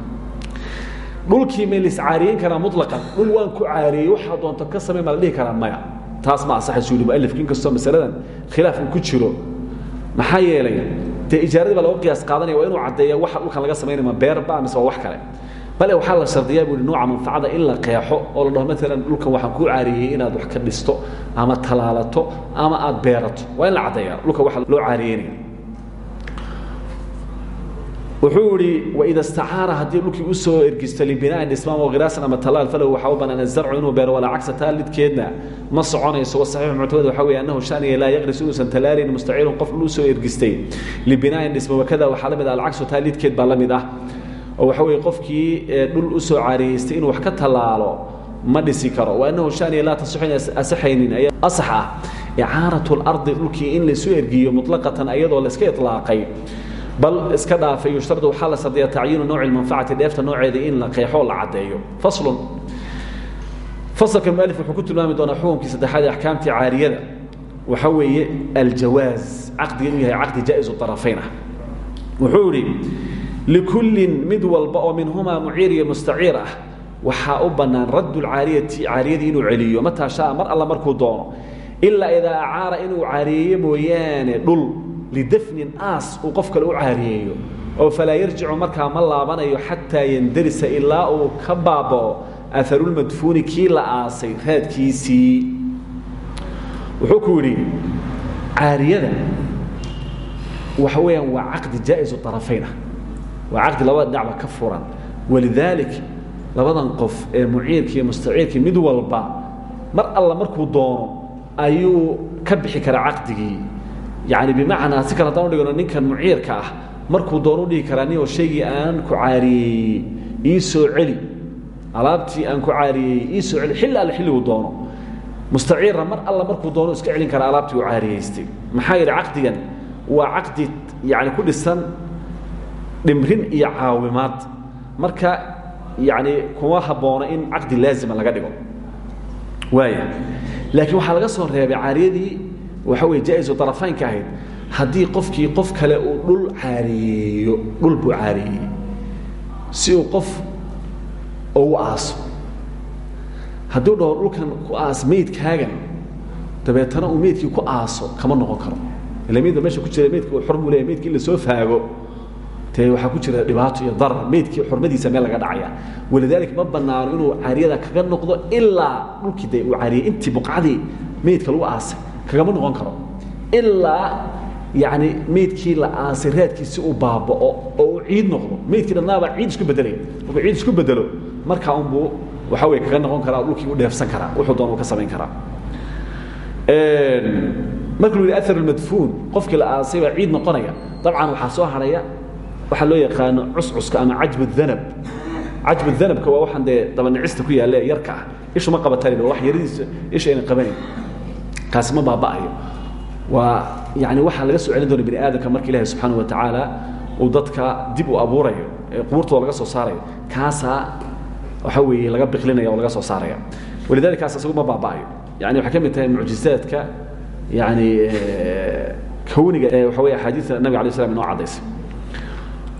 Speaker 1: Dhulkii ma lis caariyeyn karaa mutlaqan dhul waan ku caariyey waxaa doonto ka samey ma la dhihi maya. Taas ma asaxaysu yidhi mualifku inkastoo masaladan khilaaf ku jiro maxaa yeelay dee ijaaradii baa laga qiyaas qaadanaya waa inuu caddeeya waxa dhulkan laga samaynaya ma beerba mise wax kale. Bale waxaa la shardiyaa buu nooca manfacada qeexo oo la dhaho maalan dhulkan waxaan kuu caariyey inaad wax ka dhisto ama talaalato ama aad beerato. Waa in la caddeeyaa dhulka waxa loo caariyeynaya wuxuu yihi waida istacaara haddii dhulkii u soo ergisto libinaain dhismaam oo khiraasan ama talaal falahu waxaa u bannaan azarcu inuu beero walaa cagsa taa lidkeedna ma soconayso. Wasaxiixu muctamad waxaa weeye annahu shaaniga laa yaqris inuusan talaalin mustaciirun qof dhul soo ergistay. Libinaain dhisma wakada waxaa la mid ah alcagsu taa lidkeed baa la mid ah. Oo waxa weeye qofkii dhul u soo caariyeystay inuu wax ka tallaalo ma dhisi karo. Wa annahu shaaniga laa tasixu in asaxaynin ayaa asax ah icaaratu lardi dhulkii in laysu ergiyo mutlaqatan ayadoo la iska itlaaqay bal iska dhaafay yushtardu waxaa la sardiyaa tacyiinu nooci manfacati dheefta nooceeda in la qeexo la caddeeyo. Faslun. Fasalka mualif wuxuu ku tilmaami doonaa xukunkii saddexaad ee caariyada. Waxa weeye aljawaaz caqdiga inuu yahay caqdi jaa'izu طarafayn ah wuxuu mid walba oo minhumaa muciir iyo mustaciir ah waxaa u bannaan raddu lcaariyati caariyadii inuu celiyo. Mataa mar alla markuu doono. Ilaa idaa acaara inuu caariyeeyo mooyaane dhul lidafnin aas uu qof kale u caariyeeyo oo falaa yarjicu markaa ma laabanayo xataa yandarisa ilaa uu ka baabao aharulmadfuuni kii la aasay raadkiisii wuxuu ku yidhi caariyada waxa weeyaan waa caqdi jaa'izu طarafayn ah waa caqdi labada dhinacba ka furan walidaalik labadan qof ee muciirka iyo mustaciirkii mid walba mar alla markuu doono ayuu ka bixi karaa caqdigii yani bimacnaa si kale haddaan udhigno ninkan muciirka ah markuu doono u dhihi karaa nin oo shaygii aan ku caariyeeyey ii soo celi. Alaabtii aan ku caariyeeyey ii soo celi. Xilli alle xilliguu doono. Mustaciirna mar alla markuu doono iska celin karaa alaabtii uu caariyeystay. Maxaa yidhi caqdigan? Waa caqdi yani ku dhisan dhimrin iyo caawimaad. Marka yani kuma haboono in caqdi laazima laga dhigo. Waaya laakiin waxaa laga soo reebay caariyadii waxa weye jaa-isu طarafaynka ahayd. Haddii qofkii qof kale uu dhul caariyeeyo dhul buu caariyeeyey si uu qof u aaso. Hadduu dhaho dhulkan ku aas meydkaagan dabeetana uu meydkii ku aaso kama noqon karo. Ila meesha ku jira meydka xor buu leeyahy meydkii in la soo faago dee waxaa ku jira dhibaato iyo darar. Meydkii xurmadiisa meel laga dhacaya. Walidaalika ma banaano inuu caariyada kaga noqdo ilaa dhulkii uu caariyey. Intii buqcadii meydka lagu aasay kagama noqon karo. Ilaa yani meydkii la aasay raadkiisi uu baabao oo uu ciid noqdo. Meydkii dhannaaba ciid isku bedelaya markuu ciid isku bedelo markaa unbuu waxa wey kaga noqon karaa dhulkii u dheefsan karaa wuxuu doon uu ka samayn karaa. Marka lu yidhi aar madfuun qofkii la aasay baa ciid noqonaya. Dabcan waxaa soo harhaya waxaa loo yaqaano cuscuska ama cajbu danab cajbu danabka waa waxaan dee dabanicista ku yaalla ee yarka ah. Ishu ma qabatani wax yaridiisa isha ayna qabanayn kaasi ma baaba'ayo. Waa yani waxaa laga soo celin doona bini aadamka marka ilahi subxaana wa tacaala uu dadka dib u abuurayo ee qubuurtooda laga soo saarayo. Kaasaa waxa weeye laga biqlinaya oo laga soo saaraya. Walidalik kaas isagu ma baaba'ayo. Yani waxay ka mid tahay mucjizaadka yani kawniga ee waxa weye axaadiista nabiga alay slam inoo caddaysay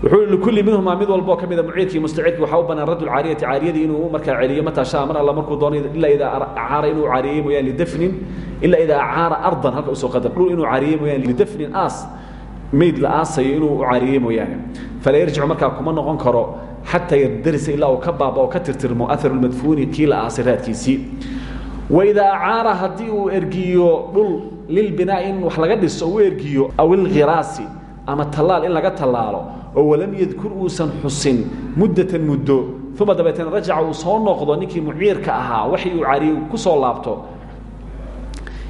Speaker 1: wuxuu i likulli minhumaa mid walboo ka mida muciidkii mustaciidki waxaa u banaan raddu caariyati caariyadii inuu markaa celiyo mataa shaa alla markuu doono ilaa idaa acaara inuu caariyeey mooyaan lidafnin ilaa idaa acaara ardan halka u soo qadar dhul inuu caariyeey mooyaan lidafnin aas mayd la aasayo inuu u caariyeey mooyaane. Fala yarjicu kuma noqon karo xataa yardarisa ilaa uu ka baaba ka tirtirmo aharu lmadfuuni kii la aasay raadkiisii. Waidaa acaara uu ergiyo dhul lilbinaa in wax laga dhiso u ergiyo aw ama tallaal in laga tallaalo oo walam yadkur uusan xusin muddatan muddo uma dabeetana rajaca soo noqdo ninkii muciirka ahaa waxii uu cariyey ku soo laabto.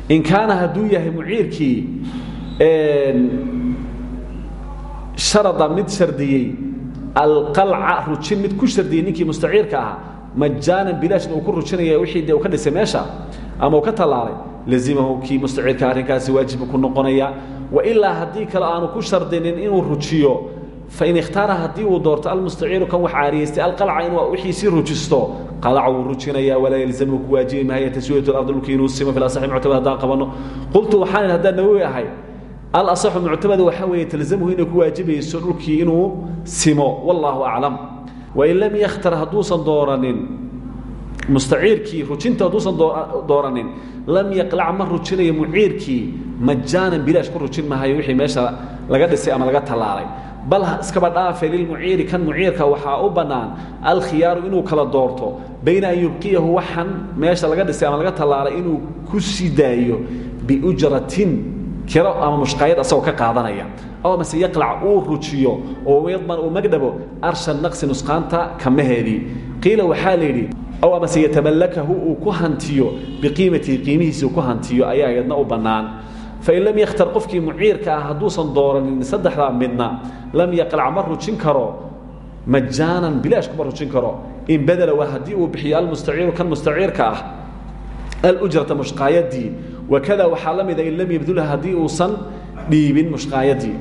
Speaker 1: In kaana hadduu yahay muciirkii sharada mid shardiyey alqalca rujin mid ku shardiyey ninkii mustaciirka ahaa majaanan bilaashin uu ku rujinaya wixii uu ka dhisay meesha ama ka tallaalay lazimahu kii mustaciirka arrinkaasi waajibu ku noqonaya. Wailaa haddii kale aanu ku shardinin inuu rujiyo fain ikhtaara haddii uu doorto almustaciiru kan wax caariyeystay alqalca inuu wixiisii rujisto. Qalaca wuu rujinaya walaa yalzamhu ku waajibi mahaya taswiyat lardi dhulki inuu simo fi asaxi muctamad haddaan qabanno. Qultu waxaan haddaan nawowi ahay alasaxu muctamada waxaa weeye talzamhu inay ku waajibayso dhulkii inuu simo wallaahu aclam. Wain lam yakhtar hadduusan dooranin mustaciirkii rujinta hadduusan dooranin lam yaqlac ma rujinayo muciirkii majaanan bilaash ku rujin mahayo wixii meesha laga dhisay ama laga tallaalay bal iskaba dhaafe lilmuciiri kan muciirka waxaa u bannaan alkhiyaaru inuu kala doorto bayna an yubqiyahu waxan meesha laga dhisay ama laga tallaalay inuu ku sii daayo biujratin kiro ama mushqaayad asagoo ka qaadanaya. Aw amase yaqlac uu rujiyo oo yadman uu magdhabo arsha naqsi nusqaanta kamaheedii qiila waxaa la yidhi aw amase yatamallakahu uu ku hantiyo biqiimatihi qiimihiisii ku hantiyo ayaa iyadna u bannaan fain lam yakhtar qofkii muciirka ah hadduusan dooranin saddexdaa midna lam yaqlac ma rujin karo majaanan bilaash kuma rujin karo in badela waa haddii uu bixiyo almustaciiru kan mustaciirka ah alujrata mushqaayadii wakada waxaa la mida in lam yabdulha haddii uusan dhiibin mushqaayadii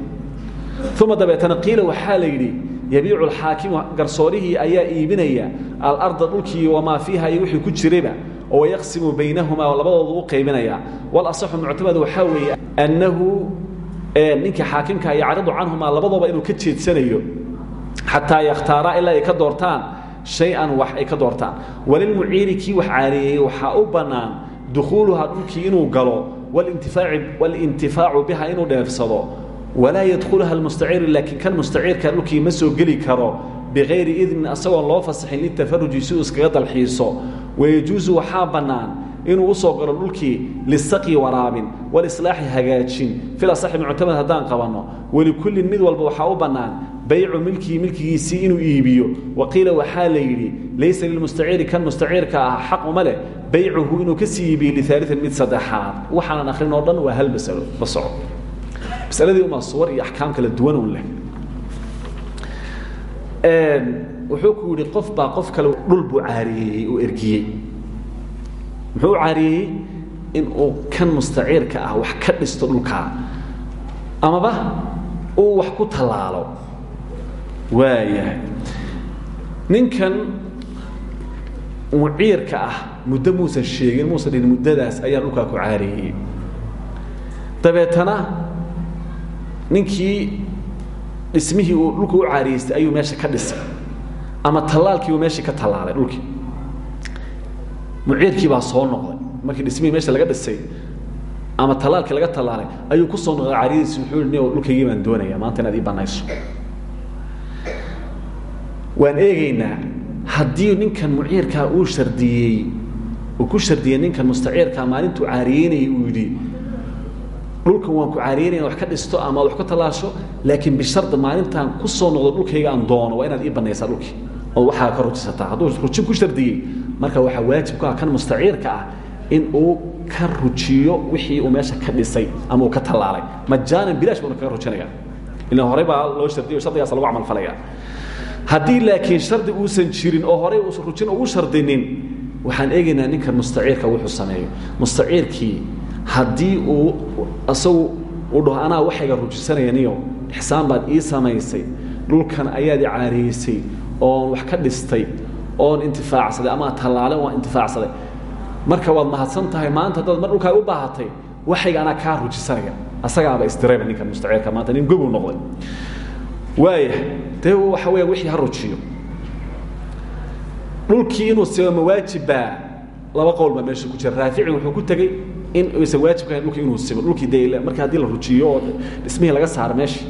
Speaker 1: uma dabeetana qiila waxaa la yidhi yabiicu alxaakimu garsoorihii ayaa iibinaya alarda dhulkii wamaa fiiha iyo wixii ku jirayba oo wayaqsimu baynahumaa labadoodu u qaybinaya walasaxu muctamad waxaa weeye annahu ninka xaakimka yacridu canhumaa labadooba inuu ka jeedsanayo. Xataa yakhtaaraa ilaa ay ka doortaan shay-an ay ka doortaan. Walilmuciiri kii wax caariyeeyey waxaa u bannaan dukhuuluhaa dhulkii inuu galo walintifaacu biha inuu dheefsado. Walaa yadkhuluha almustaciiru laakiin kan mustaciirka dhulkii ma soo geli karo bikayri idnin asagoon loo fasaxin litafaruji si uu iskaga dalxiiso wayajuusu waxaa bannaan inuu u soo galo dhulkii lisaqyi waraabin walislaaxi hagaajin fil asaxi muctamad haddaan qabanno walikullin mid walba waxaa u bannaan baycu milkihi milkigiisii inuu iibiyo. Wa qiila waxaa la yidhi laysa lilmustaciiri kan mustaciirka ah xaq uma leh inuu ka sii iibiyo liaaliin mid saddexaad. Waxaanan akhrin oo dhan waa hal masalo la soco. Masaladii umaa suwar iyo kala duwan un leh wuxuu ku yidhi qof baa qof kale dhul buu caariyeeyey oo ergiyey. Muxuu u in uu kan mustaciirka ah wax ka dhisto dhulkaa amaba uu wax ku tallaalo. Waayahay. Ninkan muciirka ah muddo muusan sheegin muusan dhihin muddadaas ayaa dhulkaa ku caariyeeyey dabeetana ninkii dhismihii uu dhulka u caariyeystay ayuu meesha ka dhisay ama tallaalkii uu meeshii ka tallaalay dhulkii. Muciirkii baa soo noqday. Markii dhismihii meesha laga dhisay ama tallaalkii laga tallaalay ayuu ku soo noqday caariyadiisi wuxuu nin dhulkaygii baan doonaya maanta inaad ii banayso. Waan eegaynaa haddii ninkan muciirkaa uu shardiyey uu ku shardiyey ninkan mustaciirkaa maalintuu caariyeynayay uu yidhi dhulkan waan ku caariyeynaya wax ka dhisto ama wax ka tallaasho laakiin bisharda maalintaan ku soo noqdo dhulkayga aan doono waa inaad ii banaysaa dhulkii oo waxaa ka rujisataa. Hadduu rujin ku shardiyey marka waxaa waajib ku ah kan mustaciirka ah in uu ka rujiyo wixii uu meesha ka dhisay ama uu ka tallaalay. Majaanan bilaash buuna kaga rujinaya ilan horey loo shardiyo shardigaas lagu camal falaya. Haddii laakiin shardi uusan jirin oo horey uusan rujin ugu shardinin waxaan eegaynaa ninkan mustaciirka wuxuu sameeyo. Mustaciirkii haddii uu isagu uu dhaho anaa waxayga rujisanayaniyo ixsaan baad ii samaysay dhulkan ayaad i caariyeysay oon wax ka dhistay oon intifaacsaday ama tallaale waan intifaacsaday marka waad mahadsan maanta haddaad mar dhulkaa u baahatay waxayga anaa rujisanaya asagaaba isdirayba ninkan mustaciirka maanta nin gobuu noqday. Waaya dee waxa weya wixii ha dhulkii inuu simo mawaajibaa laba qowl baa meesha ku jira. Raafici wuxuu ku tegey in aysan waajib kahayn dhulkii inuu simo. Dhulkii dee marka haddii la rujiyo oo laga saaro meesha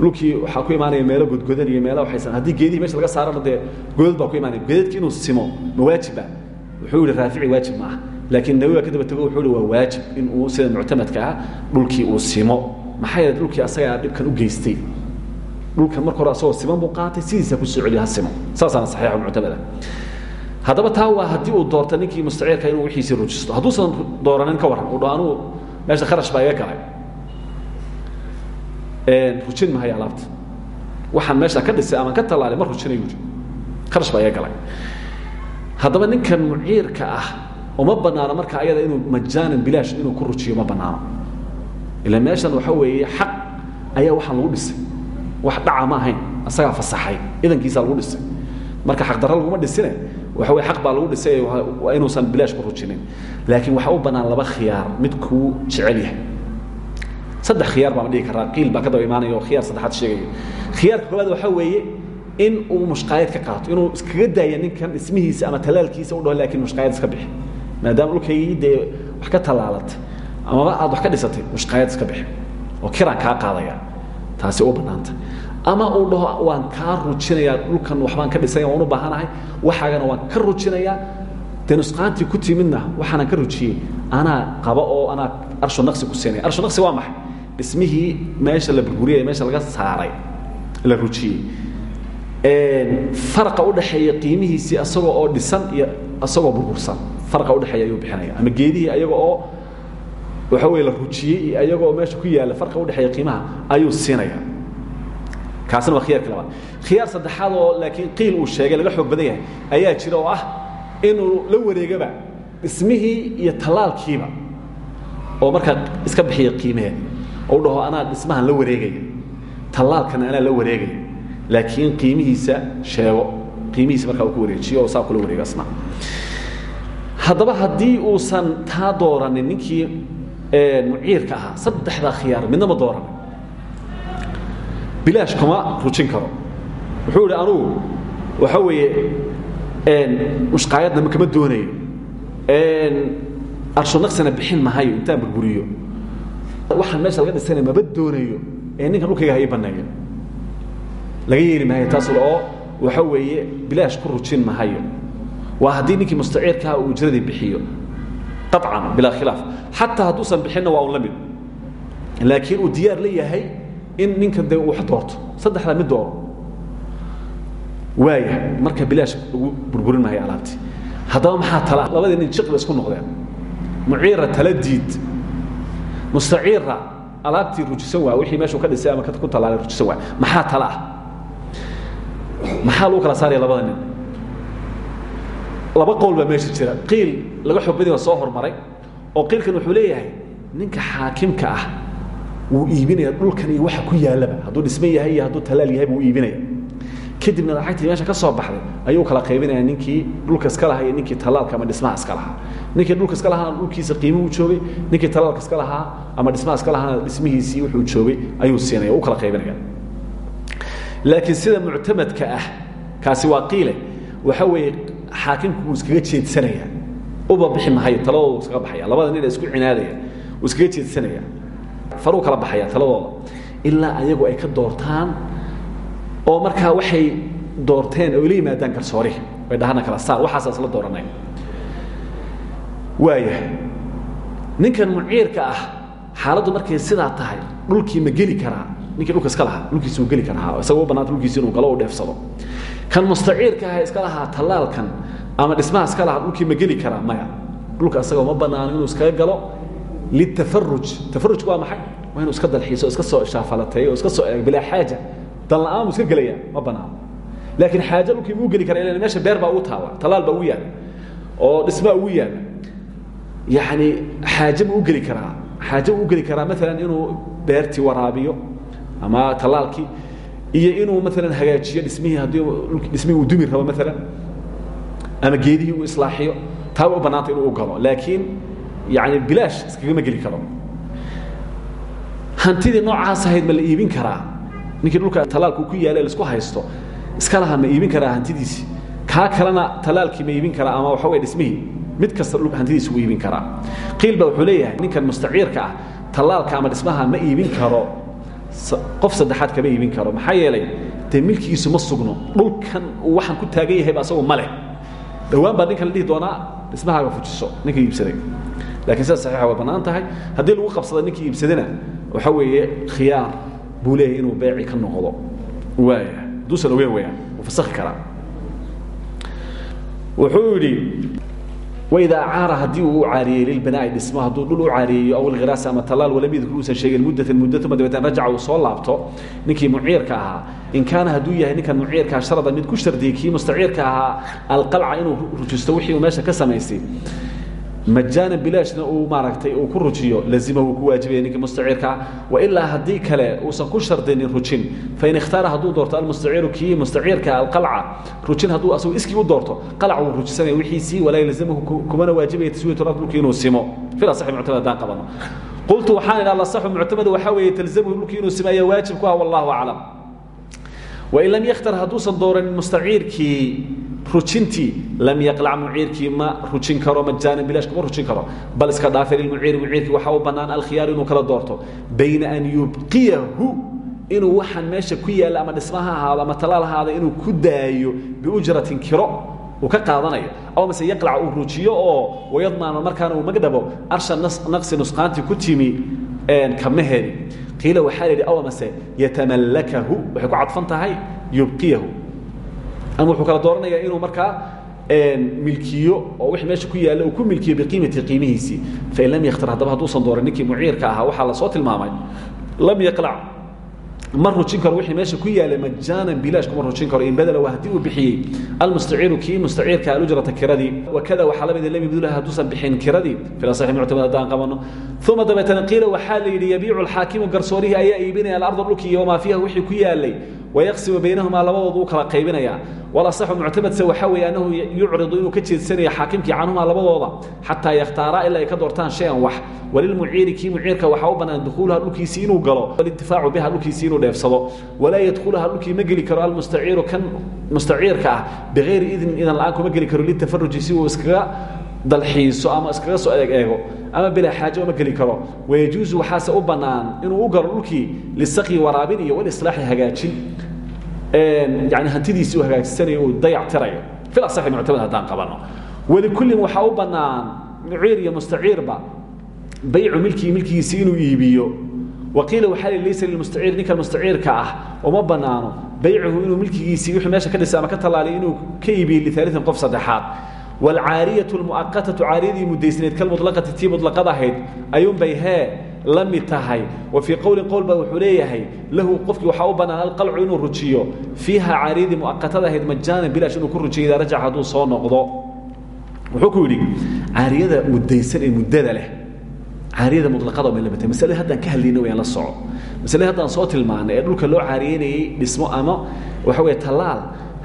Speaker 1: dhulkii waxaa ku imaanaya meelo godgodan iyo meelo waxaysan. Haddii geedihii meesha laga saarana dee godad baa ku imaanaya. Godadkii inuu simo mawaajiba wuxuu yihi raafici waajib maaha laakiin nawi baa ka wuxuu waa waajib in uu sida muctamadka ah dhulkii uu simo. Maxaa dhulkii asagaa dhibkan u geystay. Dhulkan marka hore asagoo siman buu qaatay sidiisa ku soo celiyo ha simo. Saasaana saxiixa muctamada. Haddaba taa waa haddii uu doorta ninkii mustaciirka inuu wixiisii rujisto hadduusan dooranin ka warran uu anugu meesha kharash baa iga galay rujin mahayo alaabta. Waxaan meesha ka dhisay ama ka tallaalay ma rujinayo yidhi. Kharash baa iga galay. Haddaba ninkan muciirka ah uma bannaano marka ayada inuu majaanan bilaash inuu ku rujiyo ma bannaano ila meeshan waxa weeye xaq ayaa waxaan lagu dhisay. Wax dhaca ma ahayn asagaa fasaxay idankiisaa lagu dhisay. Marka xaqdarra laguma dhisine waxa weye xaq baa lagu dhisay inuusan bilaash ku rujinin. Laakiin waxaa u bannaan laba khiyaar mid kuu jecel yahay saddex khiyaar baan dhihi karaa. Qiil baa ka daba imaanaya oo khiyaar saddexaad sheegaya. Khiyaarka koowaad waxaa weeye in uu mushqaayad ka qaato inuu iskaga daaya ninkan dhismihiisa ama talaalkiisa u dhaho laakiin mushqaayad iska bixi. Maadaama dhulkaygii dee wax ka tallaalatay amaba aad wax ka dhisatay mushqaayad iska bixi. Oo kiraan kaa qaadaya. Taasi u bannaanta ama uu dhaho waan kaa rujinayaa dhulkan waxbaan ka dhisanya waan u baahanahay waxaagana waan ka rujinayaa. Dee nusqaantii ku timidna waxaanan ka rujiyey. Anaa qaba oo anaa arshu naqsi ku siinaya. Arshu naqsi waa maxay dhismihii meesha la burburiyay meesha laga saaray la rujiyey faraqa udhaxeeya qiimihiisii asagoo oo dhisan iyo asagoo burbursan. Faraqa udhexeeya ayuu bixinaya. Ama geedihii ayaga oo waxa weye la rujiyey iyo ayagoo meesha ku yaalla farqa udhexeeya qiimaha ayuu siinaya. Kaasina waa khiyarka labaad. Khiyaar saddexaad oo laakiin qiil uu sheegay laga xoog badan yahay ayaa jira oo ah inuu la wareegaba dhismihii iyo tallaalkiiba oo markaa iska bixiya qiimeheed oo u dhaho anaa dhismahan la wareegaya tallaalkana anaa la wareegaya laakiin qiimihiisa sheego. Qiimihiisa markaa uu ku wareejiyo oo saa kula wareego asna haddaba haddii uusan taa dooranin ninkii muciirka ahaa saddexdaa khiyaar midnama dooranin bilaash kuma rujin karo. Wuxuu idhi anugu waxa weeye mushqaayadna kama doonayo. Arshonaqsina bixin mahayo intaan burburiyo waxaan meesha laga dhisana maba doonayo ee ninkan dhulkayga ha ii banneeyo laga yeeli maayo taas oo waxa weeye bilaash ku rujin mahayo waa haddii ninkii mustaciirkaha uu ujradii bixiyo. Acan bilaa khilaaf. Xataa hadduusan bixinna waa un la mid. Laakiin uu diyaar la yahay in ninkan de wax doorto. Saddexdaa mid dooro. Waaya marka bilaash ugu burburin mahayo alaabtii. Haddaba maxaa tala? Labadii nin jiqba isku noqdeen. Muciira tala diid mustaciira alaabtii rujisan waay wixii meeshuu ka dhisay ama ku talaalay rujisan waay maxaa tala? Maxaa lagu kala saaraya labada nin? Laba qowl meesha jira. Qiil laga xogbadiba soo hormaray oo qiilkan wuxuu leeyahay ninka xaakimka ah wuu iibinaya dhulkan iyo waxa ku yaalaba hadduu dhisme yahay iyo hadduu talaal yahay buu iibinaya kadibna lacagtii meesha ka soo baxday ayuu kala qaybinaya ninkii dhulka iska lahaa iyo ninkii talaalka ama dhismaha iska lahaa. Ninkii dhulka iska lahaana dhulkiisa qiimuhu joogay. Ninkii talaalka iska lahaa ama dhismaha iska lahaana dhismihiisii wuxuu joogay ayuu siinaya u kala qaybinaya laakiin sida muctamadka ah kaasi waa qiile. Waxa weeye xaakimku wuu iskaga jeedsanaya uba bixi mahayo taladooda baxaya labada nin isku cinaadaya iskaga jeedsanaya faruu kala baxaya taladooda ilaa ayagu ay ka doortaan oo markaa waxay doorteen oo la yimaadaan garsoori way dhahana kala saar. Waxaasa isla dooranay waaya ninkan muciirka ah xaaladdu markay sidaa tahay dhulkii ma geli karaa. Ninkii dhulka iska lahaa dhulkiisi ma geli karaa. Isagoo u banaanta dhulkiisi inuu galo u dheefsado. Kan mustaciirka ah iska lahaa talaalkan ama dhismaha iska lahaa dhulkii ma geli karaa maya. Dhulka isagoo ma banaano inuu iskaga galo. Litafaruj tafarujku waa maxay? Waa inuu iska dalxiiso iska soo shaafalateeyo iska soo bilaa xaaja dan la'aan buu iska gelaya ma banaano laakiin xaaje dhulkii muu geli kara ila meesha beer baa ugu taala talaal baa ugu yaalla oo dhismaa ugu yaalla yani xaaje ma u geli karaa xaaje u geli karaa maalan inuu beertii waraabiyo ama talaalkii iyo inuu maalan hagaajiyo dhismihii haddii dhismihii uu dumi rabo maalan ama geedihii uu islaaxiyo taa way u bannaanta inuu u galo. Laakiin yani bilaash iskagama geli karo. Hantidii noocaas ahayd ma la iibin karaa ninkii dhulka talaalku ku yaalla la isku haysto iska laha ma iibin karaa hantidiisii kaa kalena talaalkii ma iibin karaa ama waxa wey dhismihii mid kasta dhulka hantidiisa u iibin karaa. Qiil ba wuxuu leeyahay ninkan mustaciirka ah talaalka ama dhismaha ma iibin karo. Qof saddexaad kama iibin karo. Maxaa yeelay dee milkigiisu ma sugno. Dhulkan uu waxaan ku taagan yahayba asagu ma leh. Dhowaan baa ninkan la dhihi doonaa dhismahaaga fujiso ninka iibsaday. Lakiin sida saxiixa way bannaan tahay. Haddii lagu qabsada ninkii iibsadana waxa weeye khiyaar buu leeyahay inuu beeci ka noqdo. Waaya hadduusan ogeyn weyaan wuu fasakhi karaa. Wuxuu yidhi waidaa caara haddii uu u caariyey lilbanaa'i dhismo hadduu dhul u caariyeeyo aw ilkhiraasa ama talaal walam yadkur uusan sheegin muddatan muddo uma dabeetana rajaca uu soo laabto ninkii muciirka ahaa. In kaana hadduu yahay ninkan muciirkaa sharada mid ku shardiyey kii mustaciirka ahaa alqalca inuu rujisto wixii uu meesha ka samaystay majaana bilaashna uu maaragtay uu ku rujiyo lazimahu ku waajibaya ninkii mustaciirkaa wailaa haddii kale uusan ku shardinin rujin. Fain ikhtaara hadduu doorto almustaciiru kii mustaciirka alqalca rujin hadduu asagu iskii u doorto qalac wuu rujisanaya wixiisii walaa yalzamahu kumana waajibaya taswiyatu rad dhulkii simo. Fila saxi muctamad haddaan qabano qultu waxaan idhi alasaxu muctamada waxaa weeye talzamahu dhulkii inuu simo ayaa waajib ku ah wallahu aclam. Wain lam yakhtar hadduusan dooranin mustaciirkii rujintii lam yaqlac muciirkii ma rujin karo majaanan bilaash kuma rujin karo. Bal iska dhaafe lilmuciiri muciirkii waxaa u bannaan alkhiyaar inuu kala doorto. Bayna an yubqiyahu inuu waxaan meesha ku yaalla ama dhismaha ahaado ama talaal ahaada inuu ku daayo biujratin kiro uu ka qaadanayo. Aw mase yaqlac uu rujiyo oo wayadmaano markaana uu magdhabo arsha naqsi nusqaantii ku timi kamaheedi qiila waxaa la yidhi aw mase yatamallakahu waxay ku cadfan tahay yubqiyahu ama wuxuu kala dooranayaa inuu markaa milkiyo oo wixii meesha ku yaalla uu ku milkiyo biqiimati qiimihiisii. Fain lam yakhtar haddaba hadduusan dooran ninkii muciirka ahaa waxaa la soo tilmaamay. Lam yaqlac. Ma rujin wixii meesha ku yaallay majaanan bilaash kuma rujin karo. In badala waa haddii uu bixiyey. Almustaciiru kii mustaciirka alujrata kiradii. Wakada waxaa la mid lam yabdulaha hadduusan bixin kiradii. Fila saxi muctamad haddaan qabano uma dabeetana qiila waxaa la yidhi yabiicu alxaakimu garsoorihii ayaa iibinaya alarda dhulkii iyo wamaa fiiha wixii ku yaallay wayaqsimu baynahumaa labadoodu u kala qaybinaya walasaxu muctamadse waxaa weeye annahu yucridu inuu ka jeedsanayo xaakimkii canhumaa labadooda xataa yakhtaaraa ilaa ay ka doortaan shayan wax walilmuciiri kii muciirka waxaa u bannaan dukhuulaha dhulkiisii inuu galo walintifaacu biha dhulkiisii inuu dheefsado walaa yadkhuluha dhulkii ma geli karo almustaciiru kan mustaciirka ah bikayri idnin idan la'aan kuma geli karo litafaruji si uu iskaga dalxiiso ama iskaga soo eego ama bila xaajo ma gali karo. Wayajuuzu waxaase u bannaan inuu u galo dhulkii lisaqi waraabin iyo wal islaaxi hagaajin. Yani hantidiisii u hagaajisanayo uu dayac tirayo fil asaxi muctamad haddaan qabanno walikullin waxaa u bannaan muciir iyo mustaciirba baycu milkii milkigiisii inuu iibiyo. Waqiila waxaa li laysa lilmustaciir ninkan mustaciirka ah uma bannaano baycuhu inuu milkigiisii wixii meesha ka dhisay ama ka tallaaliy inuu ka iibiyo liaaliin qof saddexaad waalcaariyatu almu'aqatatu caariyadii muddaysnayd kalmutlaqati tii mutlaqad ahayd ayuunbay hee la mid tahay wa fii qowlin qowl baa wuxuu leeyahay lahu qofkii waxaa u bannaan alqalcu inuu rujiyo fiiha caariyadii mu'aqatada ahayd majaanan bilaash inuu ku rujiyo idaa rajaca hadduu soo noqdo wuxuu ku yidhi caariyada muddaysan ee muddada leh caariyada mutlaqada ma la mid tahay masalada haddaan ka hadlayna wayaan la soco masalada haddaan soo tilmaanay ee dhulka loo caariyeynayey dhismo ama waxa weeye tallaal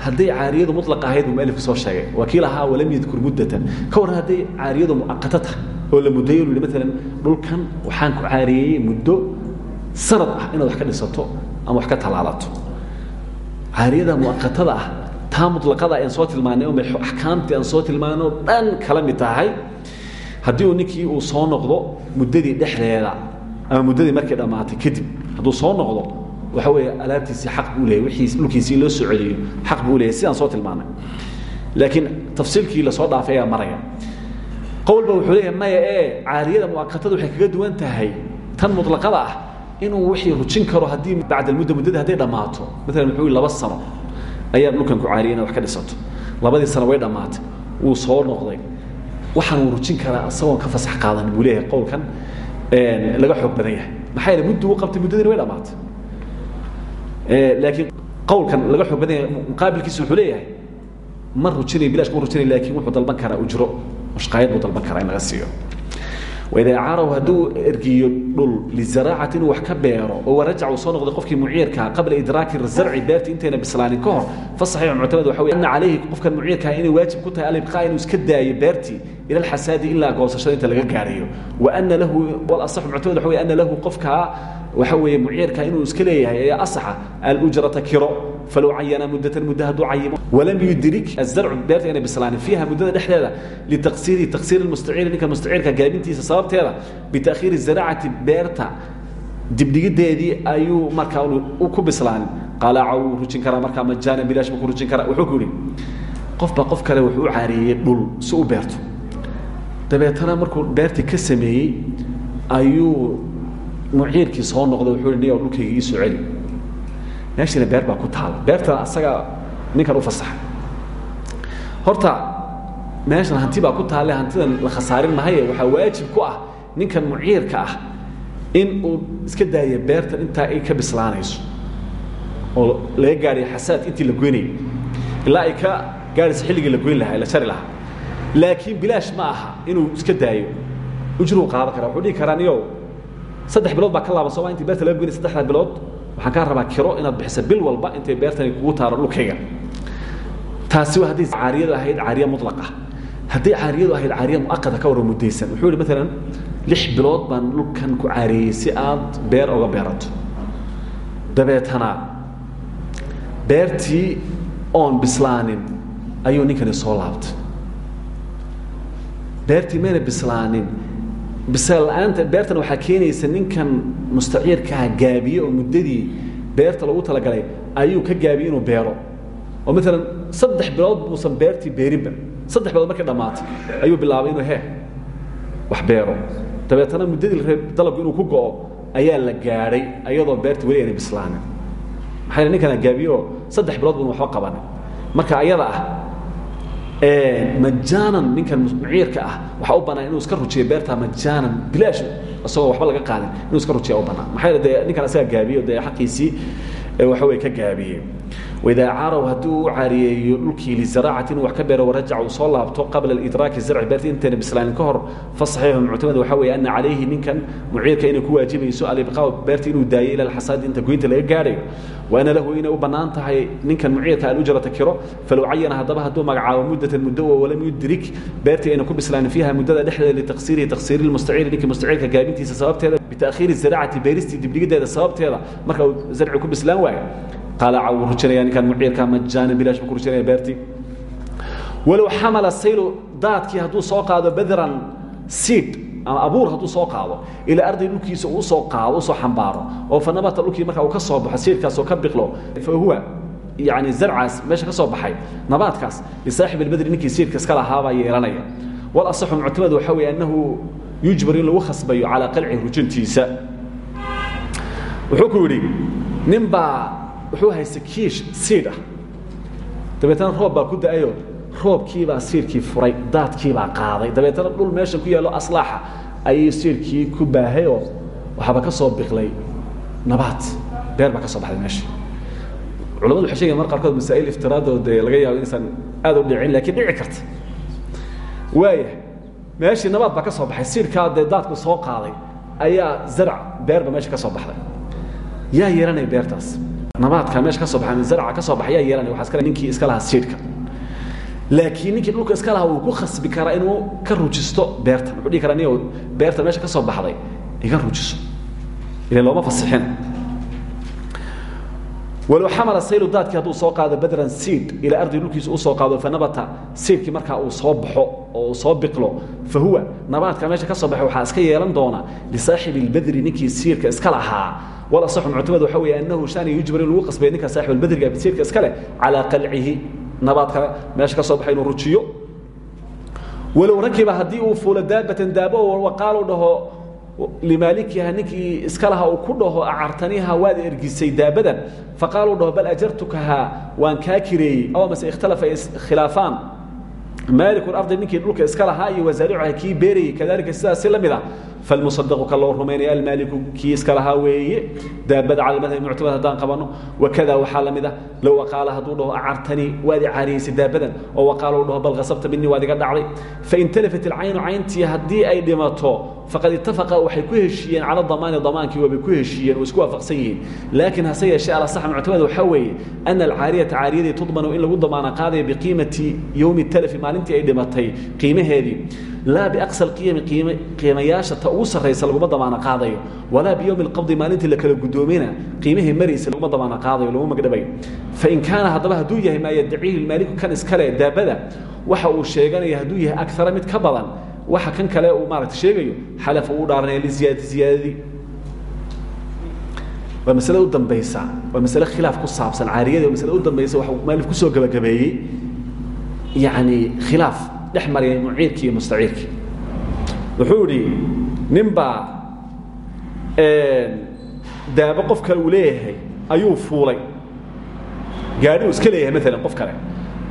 Speaker 1: hadday caariyadu mutlaq ahayd buu mualifku soo sheegay. Waa kii lahaa walam yadkur muddatan ka warran hadday caariyadu mu'aqata tahay oo la muddayo lu yidhi maalan dhulkan waxaan ku caariyeeyey muddo sanad ah inaad wax ka dhisato ama wax ka tallaalato caariyada mu'aqatada ah taa mutlaqada aan soo tilmaanay umay axkaamtii aan soo tilmaanay oo dhan kala mid tahay haddii uu ninkii uu soo noqdo muddadii dhexdeeda ama muddadii markay dhammaatay kadib hadduu soo noqdo waxa weeye alaabtiisii xaq buu leeyahy wixii dhulkiisii loo soo celiyo xaq buu leeyahy sidaan soo tilmaanay laakiin tafsiilkii la soo dhaafay ayaa maraya. Qowlba wuxuu leeyahay maya ee caariyada mu'aqatada waxay kaga duwan tahay tan mutlaqada ah inuu wixii rujin karo haddii bacda almudda muddadii hadday dhammaato. Maalan wuxuu laba sano ayaa dhulkan ku caariyay inaad wax ka dhisato. Labadii sano way dhammaatay. Wuu soo noqday. Waxaan uu rujin karaa isagoon ka fasax qaadan buu leeyahay qowlkan laga xoog badan yahay. Maxaa yeele muddu uu qabtay muddadiina way dhammaatay laakiin qowlkan laga xoog badan yahay muqaabilkiisa wuxuu leeyahay ma rujinay bilash ma rujinay laakiin wuxuu dalban karaa ujro mushqaayad buu dalban karaa in laga siiyo. Waidaa caaraw hadduu ergiyo dhul lizaraacati inuu wax ka beero oo warajac uu soo noqday qofkii muciirkaa qabla idraaki zarci beertii intayna bislaanin ka hor fasaxiix muctamad waxa wey ana calayhi qofkan muciirkaa inay waajib ku tahay alibqaa inuu iska daayo beertii ila alxasaadi ilaa goosashada inta laga gaarayo wa ana lahu walasaxu muctamad waxa wey ana lahu qofkaa waxa weeye muciirkaa inuu iska leeyahay ayaa asaxa alujrata kiro falow cayana muddatan muddo hadduu cayimo. Walam yudrik azarcu beerta inay bislaanin fiiha muddada dhexdeeda litaqsiiri taqsiiri mustaciiri ninka mustaciirka gaabintiisa sababteeda bitakhiiri zaraacati beerta. Dibdhigideedii ayuu markaa ku bislaanin. Qalaaca wuu rujin karaa markaa majaana bilaash buu ku rujin karaa. Wuxuu ku yidhi qofba qof kale wuxuu u caareeyey dhul si u beerto. Dabeetana markuu beertii ka sameeyey ayuu muciirkii soo noqday wuxuu yidhi niyow dhulkayga ii celi. Meeshiina beer baa ku taala beertana asaga ninkan u fasaxay horta meeshan hanti baa ku taalle hantidan la khasaarin mahaye. Waxaa waajib ku ah ninkan muciirka ah in uu iska daaya beertan intaa ay ka bislaanayso. Oo laga gaadhayo xasaad intii la goynayay ilaa ay ka gaadhayso xilligii la goyn lahaa la jari lahaa. Laakiin bilaash ma aha inuu iska daayo. Ujruu qaadan kara wuxuu dhihi karaa niyow saddex bilood baa ka laaban sooma intii beerta laga goynay saddexdaa bilood? Waxaan kaa rabaa kiro inaad bixiso bil walba intay beertani kugu taaro dhulkayga. Taasi waa hadday caariyadu ahayd caariya mutlaqa. Hadday caariyadu ahayd caariya mu'aqada ka warra muddaysan wuxuu yihi maalan lix bilood baan dhulkan ku caariyey si aad beer oga beerato. Dabeetana beertii oon bislaanin ayuu ninkani soo laabtay. Beertii mayna bislaanin bisaal la'aanta beertan waxaa keenaysa ninkan mustaciirkaa gaabiye oo muddadii beerta lagu talagalay ayuu ka gaabiyey inuu beero. Oo maalan saddex bilood buusan beertii beerinba. Saddex bilood markay dhammaatay ayuu bilaabay inuu he wax beero. Dabeetana muddadii la dalabku inuu ku go'o ayaa la gaadhay ayadoo beertii weli aynay bislaanin maxaa yeel ninkana gaabiye oo saddex bilood buuna waxba qabanin. Marka ayada ah majaanan ninkan muciirka ah waxaa u bannaan inuu iska rujiyo beertaa majaanan bilaash isagoo waxba laga qaadin inuu iska rujiya u bannaan maxaa yeele dee ninkan asaga gaabiyo dee xaqiisii waxa weye ka gaabiyey waidaa caaraw haddii uu caariyeeyo dhulkii lizaraacati inuu wax ka beero warajac uu soo laabto qabla idraaki zarci beerta intayna bislaanin ka hor fasaxiixu muctamad waxa weeye ana calayhi ninkan muciirka inay ku waajibayso alibqaa beerta inuu daayo ila alxasaadi inta goynta laga gaadhayo waana lahu inay u bannaan tahay ninkan muciirka alujrata kiro falow cayana haddaba hadduu magacaabo muddatan muddo oo walam yudrik beertii ayna ku bislaanin fiiha muddada dhexdeeda litaqsiirihi taqsiiri lmustaciiri ninkii mustaciirka gaabintiisa sababteeda bita'khiiri zaraacati beeristii dibdhigideeda sababteeda marka uu zarci ku bislaan waayo qaalaca wuu rujinaya ninkan muciirka majaana bilaash buu ku rujinaya beertii walow xamala saylu daadkii hadduu soo qaado badran seed ama abuur hadduu soo qaado ilaa arday dhulkiisa uu soo qaado u soo xambaaro oo fa nabata dhulkii marka uu ka soo baxo seedkaasoo ka biqlo fa huwa yani zarcaas meesha ka soo baxay nabaadkaas lisaaxib albedri ninkii siirka iska lahaabaa yeelanaya. Walasaxu muctamad waxa weeye annahu yujbar in lagu khasbayo calaa qalci rujintiisa. Wuxuu ku yidhi nin baa wuxuu haysta kiish siidh ah. Dabeetana roob baa ku da'ayo. Roobkiibaa siirkii furay daadkiibaa qaaday. Dabeetana dhul meesha ku yaallo aslaaxa ayay siirkii ku baahayoo waxaaba ka soo biqlay nabaad. Beer baa ka soo baxday meesha culamadu waxay sheegayan mar qaarkood masaa'il iftiraadoo dee laga yaabo inaysan aad u dhicin laakiin dhici karta. Waaya meeshii nabaad baa ka soo baxay. Siirkaa dee daadku soo qaaday ayaa zarc beerba meesha ka soo baxday. Yaa yeelanaya beertaas nabaadka meesha ka soo baxay zarca ka soo baxay yaa yeelanaya waxaa iskale ninkii iska lahaa siirka laakiin ninkii dhulka iska lahaa wuu ku khasbi karaa inuu ka rujisto beerta. Wuxuu dhihi karaa nin beerta meesha ka soo baxday iga rujiso. Ile looma fasixin. Walow xamala saylu daadkii hadduu soo qaado badran siid ilaa ardi dhulkiisa u soo qaado fanabata siidkii markaa uu soo baxo oo uu soo biqlo fa huwa nabaadka meesha ka soo baxay waxaa iska yeelan doona lisaaxibi اlbadri ninkii siirka iska lahaa walasaxu muctamad waxa weeye annahu shani yujbar in lagu qasbay ninka saaxib albadriga siirka iska leh calaa qalcihi. Nabaadka meesha ka soo baxay inuu rujiyo. Walow rakiba haddii uu fuulo daabatan daabo waqaalu dhaho limaalikiha ninkii iska laha uu ku dhaho acartaniha waad ergisay daabadan. Faqaaluu dhaho bal ajartukaha waan kaa kireeyey. Aw mase ikhtalafa khilaafaan. Maaliku ardi ninkii dhulka iska lahaa iyo wasaaricuha kii beerayey kadalika sidaasi la mid a falmusadaqu ka loo rumaynaya almaaliku kii iska lahaa weeye daabada cala madhabi muctamad haddaan qabanno wakada waxaa la mid ah low aqaala hadduu dhaho acartanii waad i caariyeysay daabadan oo waqaala u dhaho bal khasabta minii waad iga dhacday fain talafat ilcaynu cayntii haddii ay dhimato faqad ittafaqa waxay ku heshiiyeen cala damaani damaankii waabay ku heshiiyeen oo isku waafaqsan yihiin laakiin hase yeeshee alasax muctamad waxaa weeye ana alcaariyata caariyadii tudmanu in lagu damaano qaadayo biqiimati yowmi talafi maalintii ay dhimatay qiimaheedii laa biaqsa alqiyami qiimayaasha ta ugu sarraysa laguma damaano qaadayo. Walaa biyowmi alqabdi maalintii la kala guddoomina qiimihii maraysa laguma damaano qaadayo laguma magdhabayo. Fain kaana haddaba hadduu yahay maa yaddaciihi lmaaliku kan iskale daabada waxa uu sheeganaya hadduu yahay agara mid ka badan waxa kan kale uu maaragta sheegayo xalafa uu dhaaranaya liziyaadati ziyaadadii waa masale u dambaysa waa masale khilaaf ku saabsan caariyadii waa masale u dambaysa waxa maalif ku soo gabagabeeyey yacni khilaaf dhex maraya muciirkii wuxuu idhi nin baa daabo qof kale uu leeyahay ayuu fuulay. Gaadhi uu iska leeyahay maalan qof kale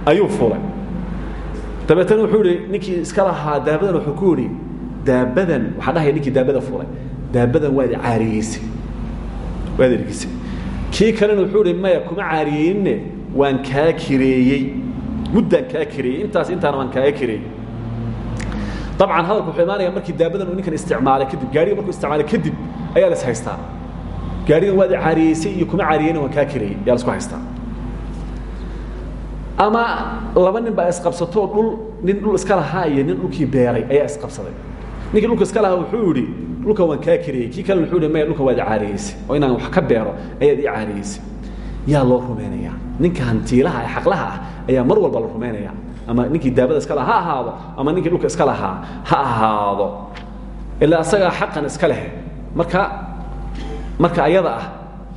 Speaker 1: ayuu fuulay. Dabeetana wuxuu ihi ninkii iska lahaa daabadan wuxuu ku idhi daabadan waxaa dhahaya ninkii daabada fuulay. Daabadan waad caariyeysay waad ergisay kii kalena wuxuu ihi maya kuma caariyeyninne waan kaa kireeyey. Muddaan kaa kireeyey. Intaas intaana waan kaaga kireeyey dabcan hadalku wuxuu imaanaya markii daabadan uu ninkan isticmaalay kadib gaariga markuu isticmaalay kadib ayaa la haystaa. Gaarigan waad caariyeysay iyo kuma caariyeyna waan kaa kireeyey ayaa la isku haystaa. Ama laba nin baa isqabsatoo dhul nin dhul iska lahaa iyo nin dhulkii beeray ayaa isqabsaday. Ninkii dhulka iska lahaa wuxuu yidhi dhulkan waan kaa kireeyey kii kale wuxuu yidhi maya dhulkan waad caariyeysay. Oo inaan wax ka beero ayaad caariyeysay. Yaa loo rumaynayaa ninka hantiilaha ee xaqlaha ah ayaa mar walba la rumaynaya ama ninkii daabada iska laha ha ahaado. Ama ninkii dhulka iska lahaa ha ahaado. Ilaa asagaa xaqan iska leh. Marka marka ayada ah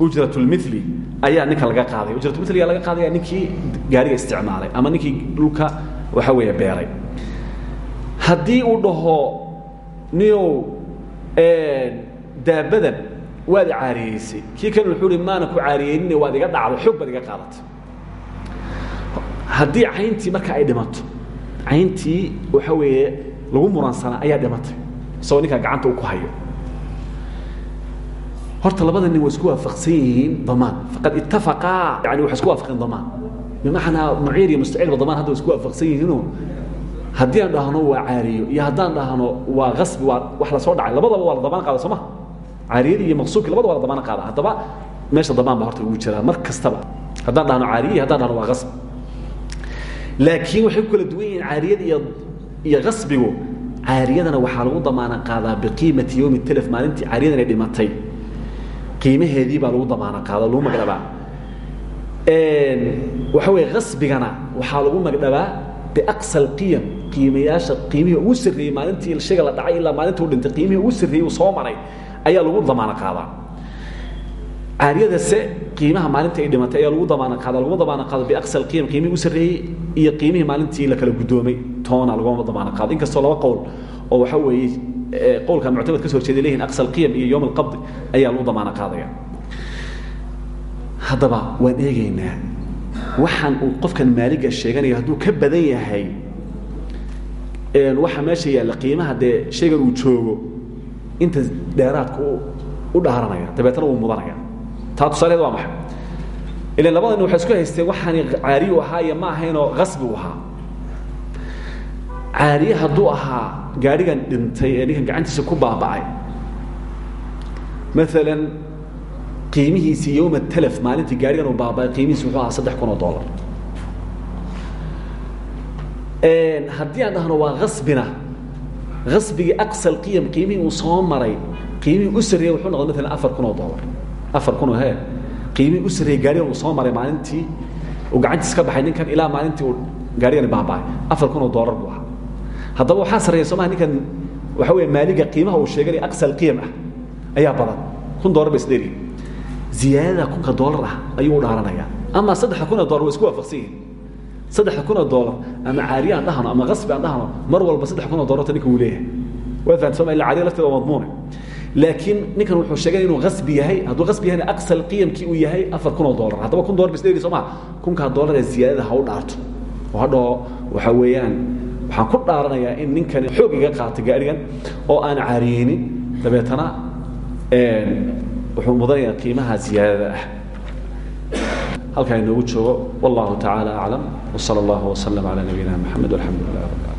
Speaker 1: ujratulmili ayaa ninka laga qaaday. Ujratulmiliga laga qaadaya ninkii gaariga isticmaalay ama ninkii dhulka waxa weeye beeray. Haddii uu dhaho niyow daabadan waad caariyeysay. Kii kan wuxuu hi maana ku caariyeynine waad iga dhacday. Xoog baad iga qaadatay haddii cayntii marka ay dhimato cayntii waxa weeye lagu muransanaa ayaa dhimatay. Isagoo ninkaa gacanta uu ku hayo. Horta labada nin waa isku waafaqsan damaan. Faqad ittafaqaa yani waxay isku waafaqeen damaan. Bimacnaa muciir iyo mustaciilba damaan hadda way isku waafaqsan yihiinoo. Aan dhahno waa caariyo iyo haddaan dhahno waa asbi waa wax la soo dhacay labadaba waa damaan qaada soo ma caariyadii iyo maqsuubkii labada waa damaan qaada. Haddaba meesha damaan baa horta ugu jiraa mar kastaba haddaan dhahno caariye iyo dhahno waa asb laakiin waxay ku kala duwan caariyada iyo iyo asbigu caariyadana waxaa lagu damaana qaadaa biqiimati yowmi telef maalintii caariyadan ay dhimatay. Qiimaheedii baa lagu damaana qaada lagu magdhabaa. Waxa weeye asbigana waxaa lagu magdhabaa biaqsa alqiyam qiimayaasha qiimihii ugu sarreeyey maalintii shayga la dhacay ilaa maalinta u dhintay qiimihii ugu sarreeyey uu soo maray ayaa lagu damaano qaadaa caariyadase qiimaha maalintii ay dhimatay ayaa lagu damaana qaada laguma damaana qaado biaqsa alqiim qiimihii u sarreeyey iyo qiimihii maalintii la kala guddoomay. Toona laguma damaana qaado inkastoo laba qowl oo waxa weeye qowlka muctamad ka soo horjeeday leeyihiin aqsa alqiyam iyo yowm alqabdi ayaa lagu damaana qaadaya. Haddaba waan eegaynaa waxaan uu qofkan maaliga sheeganaya hadduu ka badan yahay waxa meesha yaalla qiimaha dee shaygan uu joogo inta dheeraadka u dhaaranaya dabeetana wuu mudanaya taa tusaaleed waa maxay? Ilan labadani waxay isku haysteen waxaani caariyu ahaa iyo ma ahaynoo qasbi u ahaa. Caariye hadduu ahaa gaadhigan dhintay ee ninkan gacantiisa ku baaba'ay. Maalan qiimihiisii yowma talaf maalintii gaadhigan uu baaba'ay qiimihiisi wuxuu ahaa saddex kun oo dollar. Dhahno waa asbina asbigii aqsal qiyam qiimihii soo maray qiimihii u wuxuu noqday maalan afar dollar afar kun he qiimihii u sarreeyey gaadhigan uu soo maray maalintii uu gacantiis ka baxay ninkan ilaa maalintii uu gaadhigani baaba'ay. Afar kun oo dollar buu ahaa. Haddaba waxaa sarreeya ninkan waxa weeye maaliga qiimaha uu sheeganaya aqsal qiyam ah. Ayaa badan. Kun dollar ba isdheeriyi ziyaadada kunka dollar ah ayuu dhaaranaya ama saddexda kun oo isku waafaqsan yihiin kun oo ama caariye aan ama qasbi aan dhahno mar walba saddex kun oo dollarta ninka leeyahay. Waa fahamta soma illa caariye lafteeda waa laakiin ninkan wuxuu sheegay inuu qasbi yahay. Hadduu qasbi yahayna aqsal qiyamkii uu yahay afar kun oo dollar haddaba kun dollar bisdheeri soo maha kunkaa dollar ee ziyaadada ha u dhaarto. Oo hadhoo waxa weeyaan waxaan ku dhaaranayaa in ninkani xoog iga qaatay gaadhigan oo aan caariyeynin dabeetana wuxuu mudanayaa qiimaha ziyaadada ah. Halkaa inoogu joogo. Wallahu tacaala aclam wsala allahu waslm calaa nabiyina mxamed walxamdu lilah